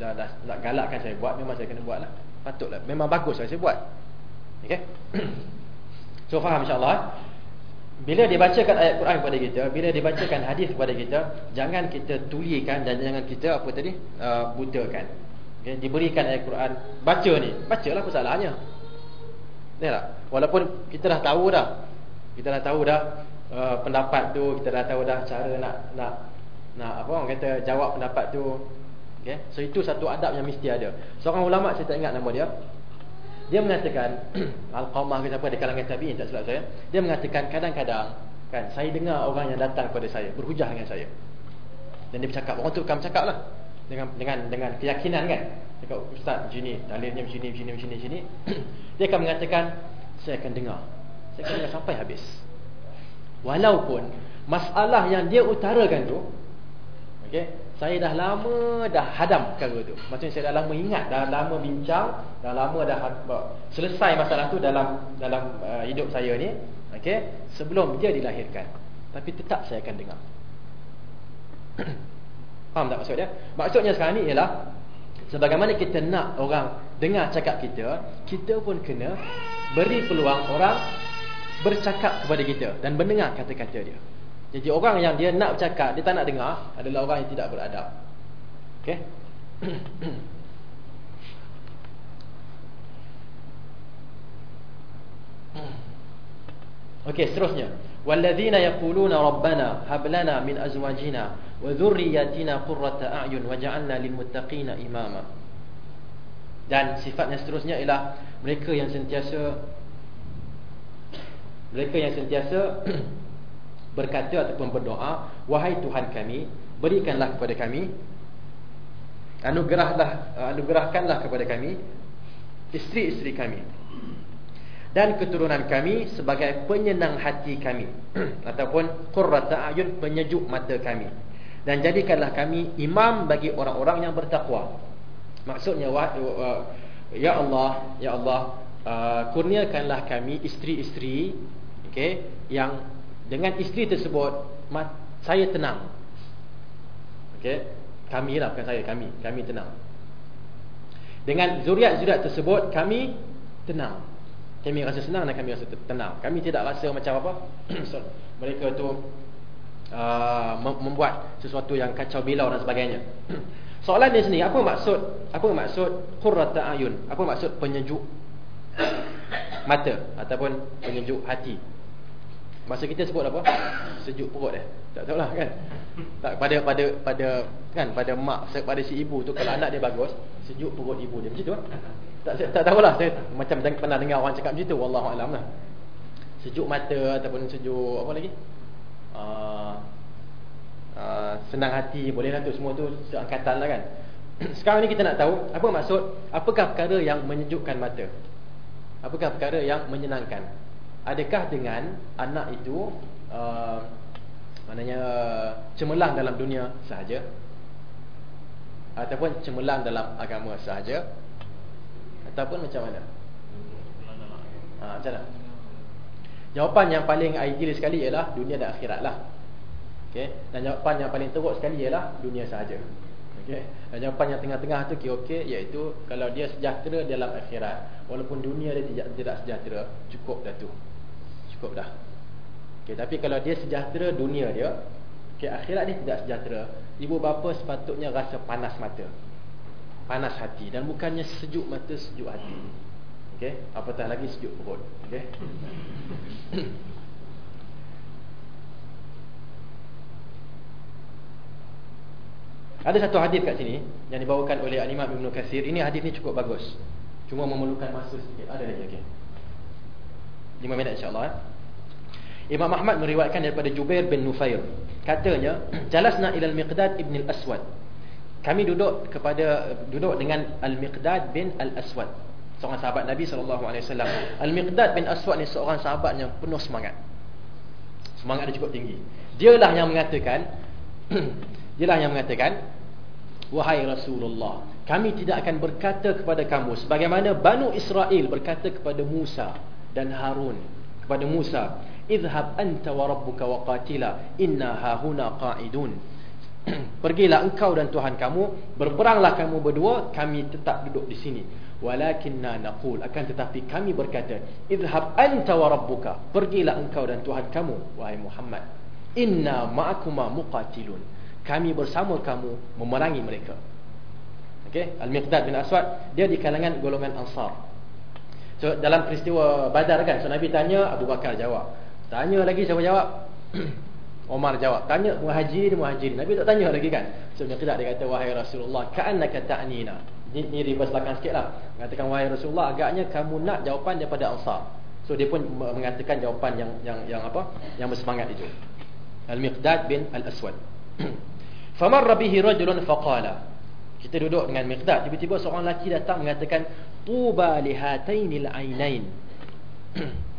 dah, dah nak galakkan saya buat memang saya kena buatlah. Patutlah. Memang bagus saya buat. Okey. so faham insya-Allah. Bila dibacakan ayat Quran kepada kita, bila dibacakan hadis kepada kita, jangan kita tulikan dan jangan kita apa tadi? Uh, butakan. Okay? Diberikan ayat Quran, baca ni. Bacalah apa salahnya. Ya tak? Walaupun kita dah tahu dah. Kita dah tahu dah uh, pendapat tu, kita dah tahu dah cara nak nak nak apa orang kata jawab pendapat tu. Okay? So itu satu adab yang mesti ada. Seorang ulama saya tak ingat nama dia, dia mengatakan Al-Qamah ke siapa di kalangan tabi'in tak silap saya. Dia mengatakan kadang-kadang kan saya dengar orang yang datang kepada saya berhujah dengan saya. Dan dia bercakap orang tu bukan bercakap lah dengan dengan dengan keyakinan kan. Cakap ustaz begini, dalilnya begini begini begini begini. dia akan mengatakan saya akan dengar. Saya akan dengar sampai habis. Walaupun masalah yang dia utarakan tu okey saya dah lama dah hadam perkara tu. Maksudnya saya dah lama ingat, dah lama bincang, dah lama dah selesai masalah tu dalam dalam uh, hidup saya ni. Okey, sebelum dia dilahirkan. Tapi tetap saya akan dengar. Faham tak maksud dia? Maksudnya sekarang ni ialah sebagaimana kita nak orang dengar cakap kita, kita pun kena beri peluang orang bercakap kepada kita dan mendengar kata-kata dia. Jadi orang yang dia nak bercakap, dia tak nak dengar adalah orang yang tidak beradab. Okey? Okey, seterusnya. Walladzina yaquluna rabbana hab lana min azwajina wa dhurriyyatina qurrata a'yun waj'alna lil muttaqina imama. Dan sifatnya seterusnya ialah mereka yang sentiasa mereka yang sentiasa berkata ataupun berdoa wahai Tuhan kami berikanlah kepada kami anugerahlah anugerahkanlah kepada kami isteri-isteri kami dan keturunan kami sebagai penyenang hati kami ataupun qurrata ayun penyejuk mata kami. Dan jadikanlah kami imam bagi orang-orang yang bertakwa. Maksudnya ya Allah ya Allah uh, kurniakanlah kami isteri-isteri okey yang dengan isteri tersebut saya tenang. Okey, kami lah bukan saya, kami, kami tenang. Dengan zuriat-zuriat tersebut kami tenang. Kami rasa senang dan kami rasa tenang. Kami tidak rasa macam apa? mereka tu uh, membuat sesuatu yang kacau bilau dan sebagainya. Soalan di sini, apa maksud? Apa maksud qurrata ayun? Apa maksud penyejuk mata ataupun penyejuk hati? Masa kita sebut apa? Sejuk perut eh. Tak tahulah kan. Tak pada pada pada kan pada mak pada si ibu tu kalau anak dia bagus, sejuk perut ibu dia. Macam tu ah. Tak tak tahulah saya macam pernah dengar orang cakap macam tu wallahu alam lah. Sejuk mata ataupun sejuk apa lagi? Uh, uh, senang hati boleh lah tu semua tu seangkatan lah kan. Sekarang ni kita nak tahu apa maksud apakah perkara yang menyejukkan mata? Apakah perkara yang menyenangkan? Adakah dengan anak itu uh, maknanya cemerlang dalam dunia sahaja? Ataupun cemerlang dalam agama sahaja? Ataupun macam mana? Ha, macam mana? Jawapan yang paling ideal sekali ialah dunia dan akhirat lah. Okay? dan jawapan yang paling teruk sekali ialah dunia sahaja. Okay? dan jawapan yang tengah-tengah tu okey okay, iaitu kalau dia sejahtera dalam akhirat walaupun dunia dia tidak, tidak sejahtera cukup dah tu cukup dah. Okay, tapi kalau dia sejahtera dunia dia, okay, akhirat dia tidak sejahtera. Ibu bapa sepatutnya rasa panas mata. Panas hati dan bukannya sejuk mata, sejuk hati. Okey, apatah lagi sejuk perut. Okey. Ada satu hadis kat sini yang dibawakan oleh Imam Ibn Kathir. Ini hadis ni cukup bagus. Cuma memerlukan masa sikit. Ada lagi okey. 5 minit insya-Allah eh. Imam Ahmad meriwayatkan daripada Jubair bin Nufair. Katanya, "Jalasna ila al-Miqdad ibn al-Aswad." Kami duduk kepada duduk dengan Al-Miqdad bin Al-Aswad. Seorang sahabat Nabi sallallahu alaihi wasallam. Al-Miqdad bin Aswad ni seorang sahabat yang penuh semangat. Semangat dia cukup tinggi. Dialah yang mengatakan Dialah yang mengatakan Wahai Rasulullah Kami tidak akan berkata kepada kamu Sebagaimana Banu Israel berkata kepada Musa Dan Harun Kepada Musa Izhab anta wa rabbuka wa qatila Inna hahuna qa'idun Pergilah engkau dan Tuhan kamu Berperanglah kamu berdua Kami tetap duduk di sini Walakinna naqul Akan tetapi kami berkata Izhab anta wa rabbuka Pergilah engkau dan Tuhan kamu Wahai Muhammad Inna ma'akuma muqatilun kami bersama kamu memerangi mereka. Okey, Al-Miqdad bin Aswad dia di kalangan golongan Ansar. So dalam peristiwa Badar kan, so Nabi tanya Abu Bakar jawab. Tanya lagi siapa jawab? Omar jawab. Tanya Muhajirin, Muhajirin. Nabi tak tanya lagi kan. So Miqdad dia kata wahai Rasulullah, ka'annaka ta'nina. Ni, ni reverse belakang sikitlah. Mengatakan wahai Rasulullah, agaknya kamu nak jawapan daripada Ansar. So dia pun mengatakan jawapan yang yang yang apa? Yang bersemangat itu. Al-Miqdad bin Al-Aswad. Famarra bihi rajulun faqala. Kita duduk dengan Miqdad, tiba-tiba seorang lelaki datang mengatakan tuba lihatainil ainain.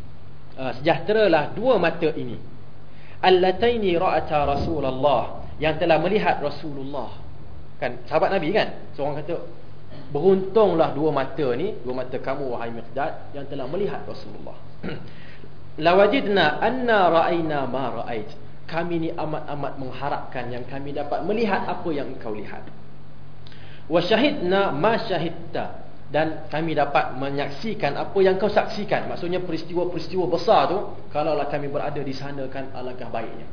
uh, sejahteralah dua mata ini. Allataini ra'ata Rasulullah yang telah melihat Rasulullah. Kan sahabat Nabi kan? Seorang kata beruntunglah dua mata ni, dua mata kamu wahai Miqdad yang telah melihat Rasulullah. Lawajidna anna ra'ayna ma ra'ait kami ni amat-amat mengharapkan yang kami dapat melihat apa yang engkau lihat. Wa syahidna ma syahidta dan kami dapat menyaksikan apa yang kau saksikan. Maksudnya peristiwa-peristiwa besar tu kalaulah kami berada di sana kan alangkah baiknya.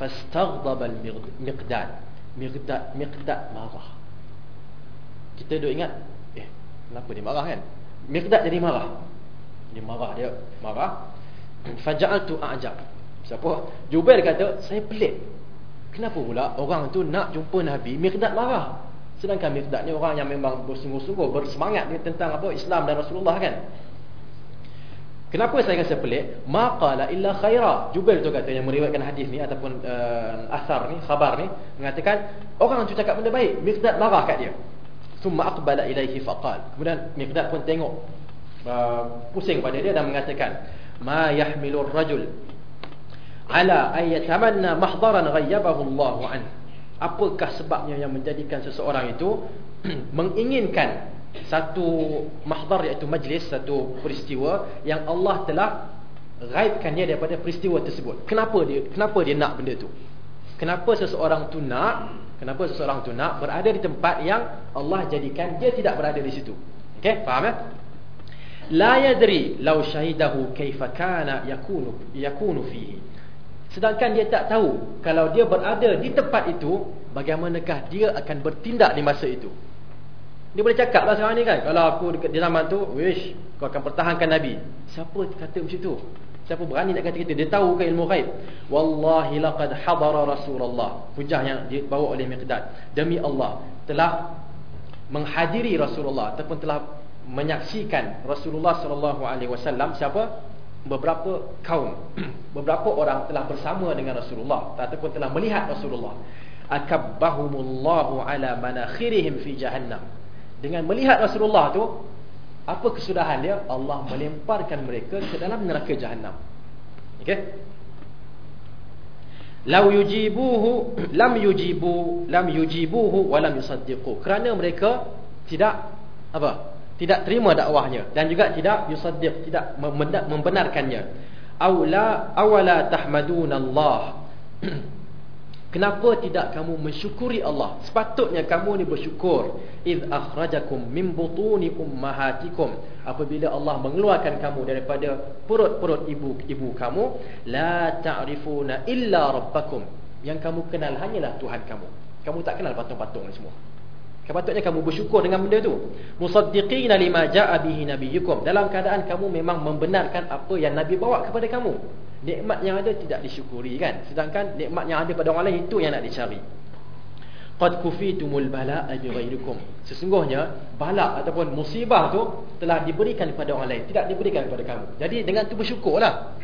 Fastaghdab al-miqdad. Miqdad miqdad marah. Kita duk ingat, eh kenapa dia marah kan? Miqdad jadi marah. Dia marah dia marah. Faja'altu a'jab. Siapa? Jubair kata, saya pelik. Kenapa pula orang tu nak jumpa Nabi, Miqdad marah. Sedangkan Miqdad ni orang yang memang bersungguh-sungguh, bersemangat ni tentang apa Islam dan Rasulullah kan. Kenapa saya rasa pelik? Maqala illa khaira. Jubair tu kata yang meriwayatkan hadis ni ataupun uh, asar ni, khabar ni mengatakan orang tu cakap benda baik, Miqdad marah kat dia. Summa aqbala ilaihi faqal. Kemudian Miqdad pun tengok uh, pusing pada dia dan mengatakan, "Ma yahmilur rajul ala ayatamanna mahdaran ghayyabahu Allah an. Apakah sebabnya yang menjadikan seseorang itu menginginkan satu mahdar iaitu majlis satu peristiwa yang Allah telah ghaibkan dia daripada peristiwa tersebut. Kenapa dia kenapa dia nak benda tu? Kenapa seseorang tu nak kenapa seseorang tu nak berada di tempat yang Allah jadikan dia tidak berada di situ? Okey, faham ya? La yadri law shahidahu kaifa kana yakunu yakunu fihi. Sedangkan dia tak tahu kalau dia berada di tempat itu, bagaimanakah dia akan bertindak di masa itu. Dia boleh cakap lah sekarang ni kan. Kalau aku dekat di zaman tu, wish, kau akan pertahankan Nabi. Siapa kata macam tu? Siapa berani nak kata kita? Dia tahu ke ilmu ghaib? Wallahi laqad hadara Rasulullah. Hujah yang dibawa oleh Miqdad. Demi Allah, telah menghadiri Rasulullah ataupun telah menyaksikan Rasulullah sallallahu alaihi wasallam siapa? Beberapa kaum beberapa orang telah bersama dengan Rasulullah ataupun telah melihat Rasulullah. Akabbahumullahu ala manakhirihim fi jahannam. Dengan melihat Rasulullah tu apa kesudahan dia? Allah melemparkan mereka ke dalam neraka jahannam. Okey? Law yujibuhu lam yujibu lam yujibuhu wa lam yusaddiqu. Kerana mereka tidak apa tidak terima dakwahnya dan juga tidak yusaddiq tidak membenarkannya. Aula awala tahmadunallah kenapa tidak kamu mensyukuri Allah? Sepatutnya kamu ni bersyukur. Id akhrajakum min butuni ummahatikum. Apabila Allah mengeluarkan kamu daripada perut-perut ibu-ibu kamu la ta'rifuna illa rabbakum. Yang kamu kenal hanyalah Tuhan kamu. Kamu tak kenal patung-patung ni semua Sepatutnya kamu bersyukur dengan benda tu. Musaddiqina lima ja'a bihi nabiyyukum. Dalam keadaan kamu memang membenarkan apa yang Nabi bawa kepada kamu. Nikmat yang ada tidak disyukuri kan. Sedangkan nikmat yang ada pada orang lain itu yang nak dicari. qad kufitumul bala'a bighairikum sesungguhnya bala ataupun musibah tu telah diberikan kepada orang lain tidak diberikan kepada kamu jadi dengan tu bersyukurlah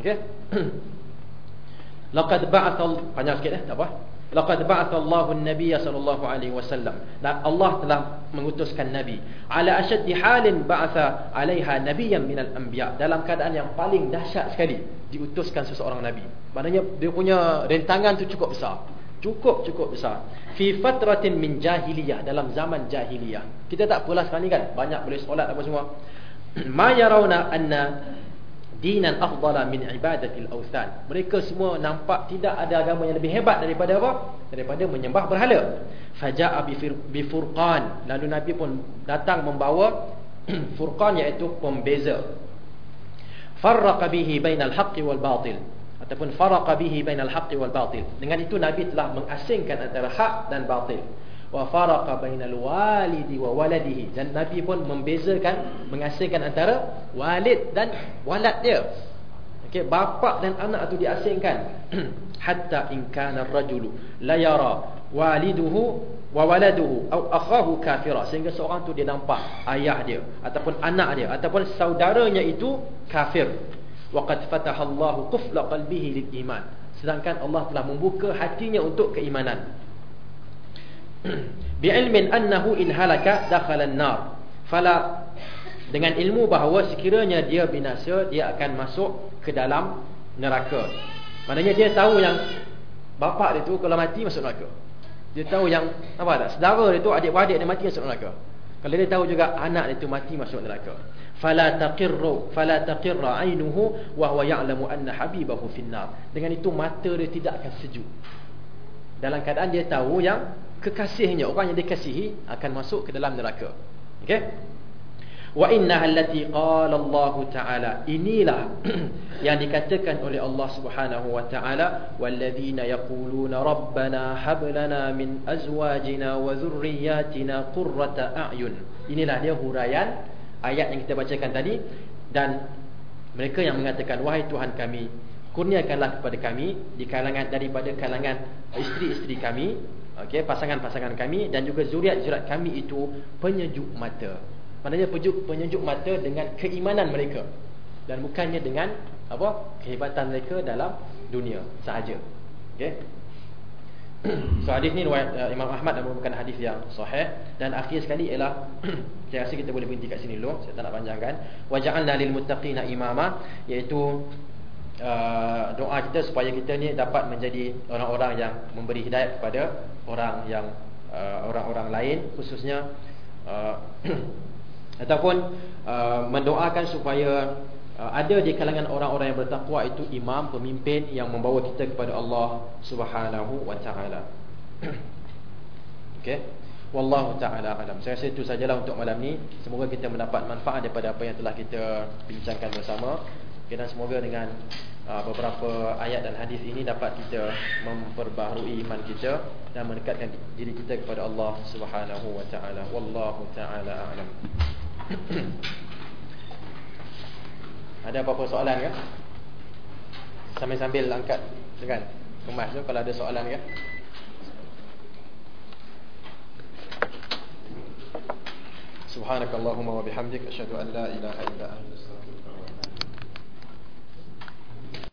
okey laqad ba'atha panjang sikit eh tak apa laqad ba'atha Allahu an-nabiy sallallahu alaihi wasallam. Dan Allah telah mengutuskan nabi. Ala ashaddi halin ba'atha 'alaiha nabiyyan minal anbiya. Dalam keadaan yang paling dahsyat sekali diutuskan seseorang nabi. Maknanya dia punya rentangan tu cukup besar. Cukup cukup besar. Fi fatratin min jahiliyah. Dalam zaman jahiliyah. Kita tak apalah sekarang ni kan. Banyak boleh solat apa semua. Ma yarawna anna dinan afdala min ibadatil awthan mereka semua nampak tidak ada agama yang lebih hebat daripada apa? Daripada menyembah berhala. Faja'a bi furqan. Lalu nabi pun datang membawa furqan iaitu pembeza. Farraqa bihi bainal haqqi wal batil. Ataupun faraqa bihi bainal haqqi wal batil. Dengan itu Nabi telah mengasingkan antara hak dan batil. Wa faraqa bainal walidi wa waladihi. Dan Nabi pun membezakan mengasingkan antara walid dan walad dia. Okey, bapa dan anak itu diasingkan. Hatta in kana ar-rajulu la yara waliduhu wa waladuhu au akhahu kafira sehingga seorang tu dia nampak ayah dia ataupun anak dia ataupun saudaranya itu kafir waqad fataha Allah qufla qalbihi lil iman sedangkan Allah telah membuka hatinya untuk keimanan bi ilmin annahu in halaka dakhala an-nar fala dengan ilmu bahawa sekiranya dia binasa dia akan masuk ke dalam neraka. Maknanya dia tahu yang bapa dia tu kalau mati masuk neraka. Dia tahu yang apa tak saudara dia tu adik-beradik dia mati masuk neraka. Kalau dia tahu juga anak dia tu mati masuk neraka. Fala taqirru fala taqirra ainuhu wa huwa ya'lamu anna habibahu finnar dengan itu mata dia tidak akan sejuk. Dalam keadaan dia tahu yang kekasihnya orang yang dikasihi akan masuk ke dalam neraka. Okey? Wa inna allati qala Allah taala. Inilah yang dikatakan oleh Allah Subhanahu wa taala walladzina yaquluna rabbana hab lana min azwajina wa dhurriyyatina qurrata a'yun. Inilah dia huraian ayat yang kita bacakan tadi. Dan mereka yang mengatakan wahai Tuhan kami kurniakanlah kepada kami di kalangan daripada kalangan isteri-isteri kami okey pasangan-pasangan kami dan juga zuriat-zuriat kami itu penyejuk mata. Maknanya penyejuk penyejuk mata dengan keimanan mereka dan bukannya dengan apa kehebatan mereka dalam dunia sahaja. Okey. So hadis ni riwayat uh, Imam Ahmad dan merupakan hadis yang sahih dan akhir sekali ialah saya rasa kita boleh berhenti kat sini dulu. Saya tak nak panjangkan. Waja'alna lil muttaqina imama iaitu uh, doa kita supaya kita ni dapat menjadi orang-orang yang memberi hidayah kepada orang yang uh, orang-orang lain khususnya uh, ataupun uh, mendoakan supaya Uh, ada di kalangan orang-orang yang bertakwa itu imam pemimpin yang membawa kita kepada Allah Subhanahu wa taala. Okey. Wallahu taala alam. Saya rasa itu sajalah untuk malam ni. Semoga kita mendapat manfaat daripada apa yang telah kita bincangkan bersama. Okay, dan semoga dengan uh, beberapa ayat dan hadis ini dapat kita memperbaharui iman kita dan mendekatkan diri kita kepada Allah Subhanahu wa taala. Wallahu taala alam. Ada apa-apa soalan ke? Sambil-sambil angkat dengan kemas tu kalau ada soalan ke? Subhanakallahumma wa bihamdik asyhadu an la ilaha illa anta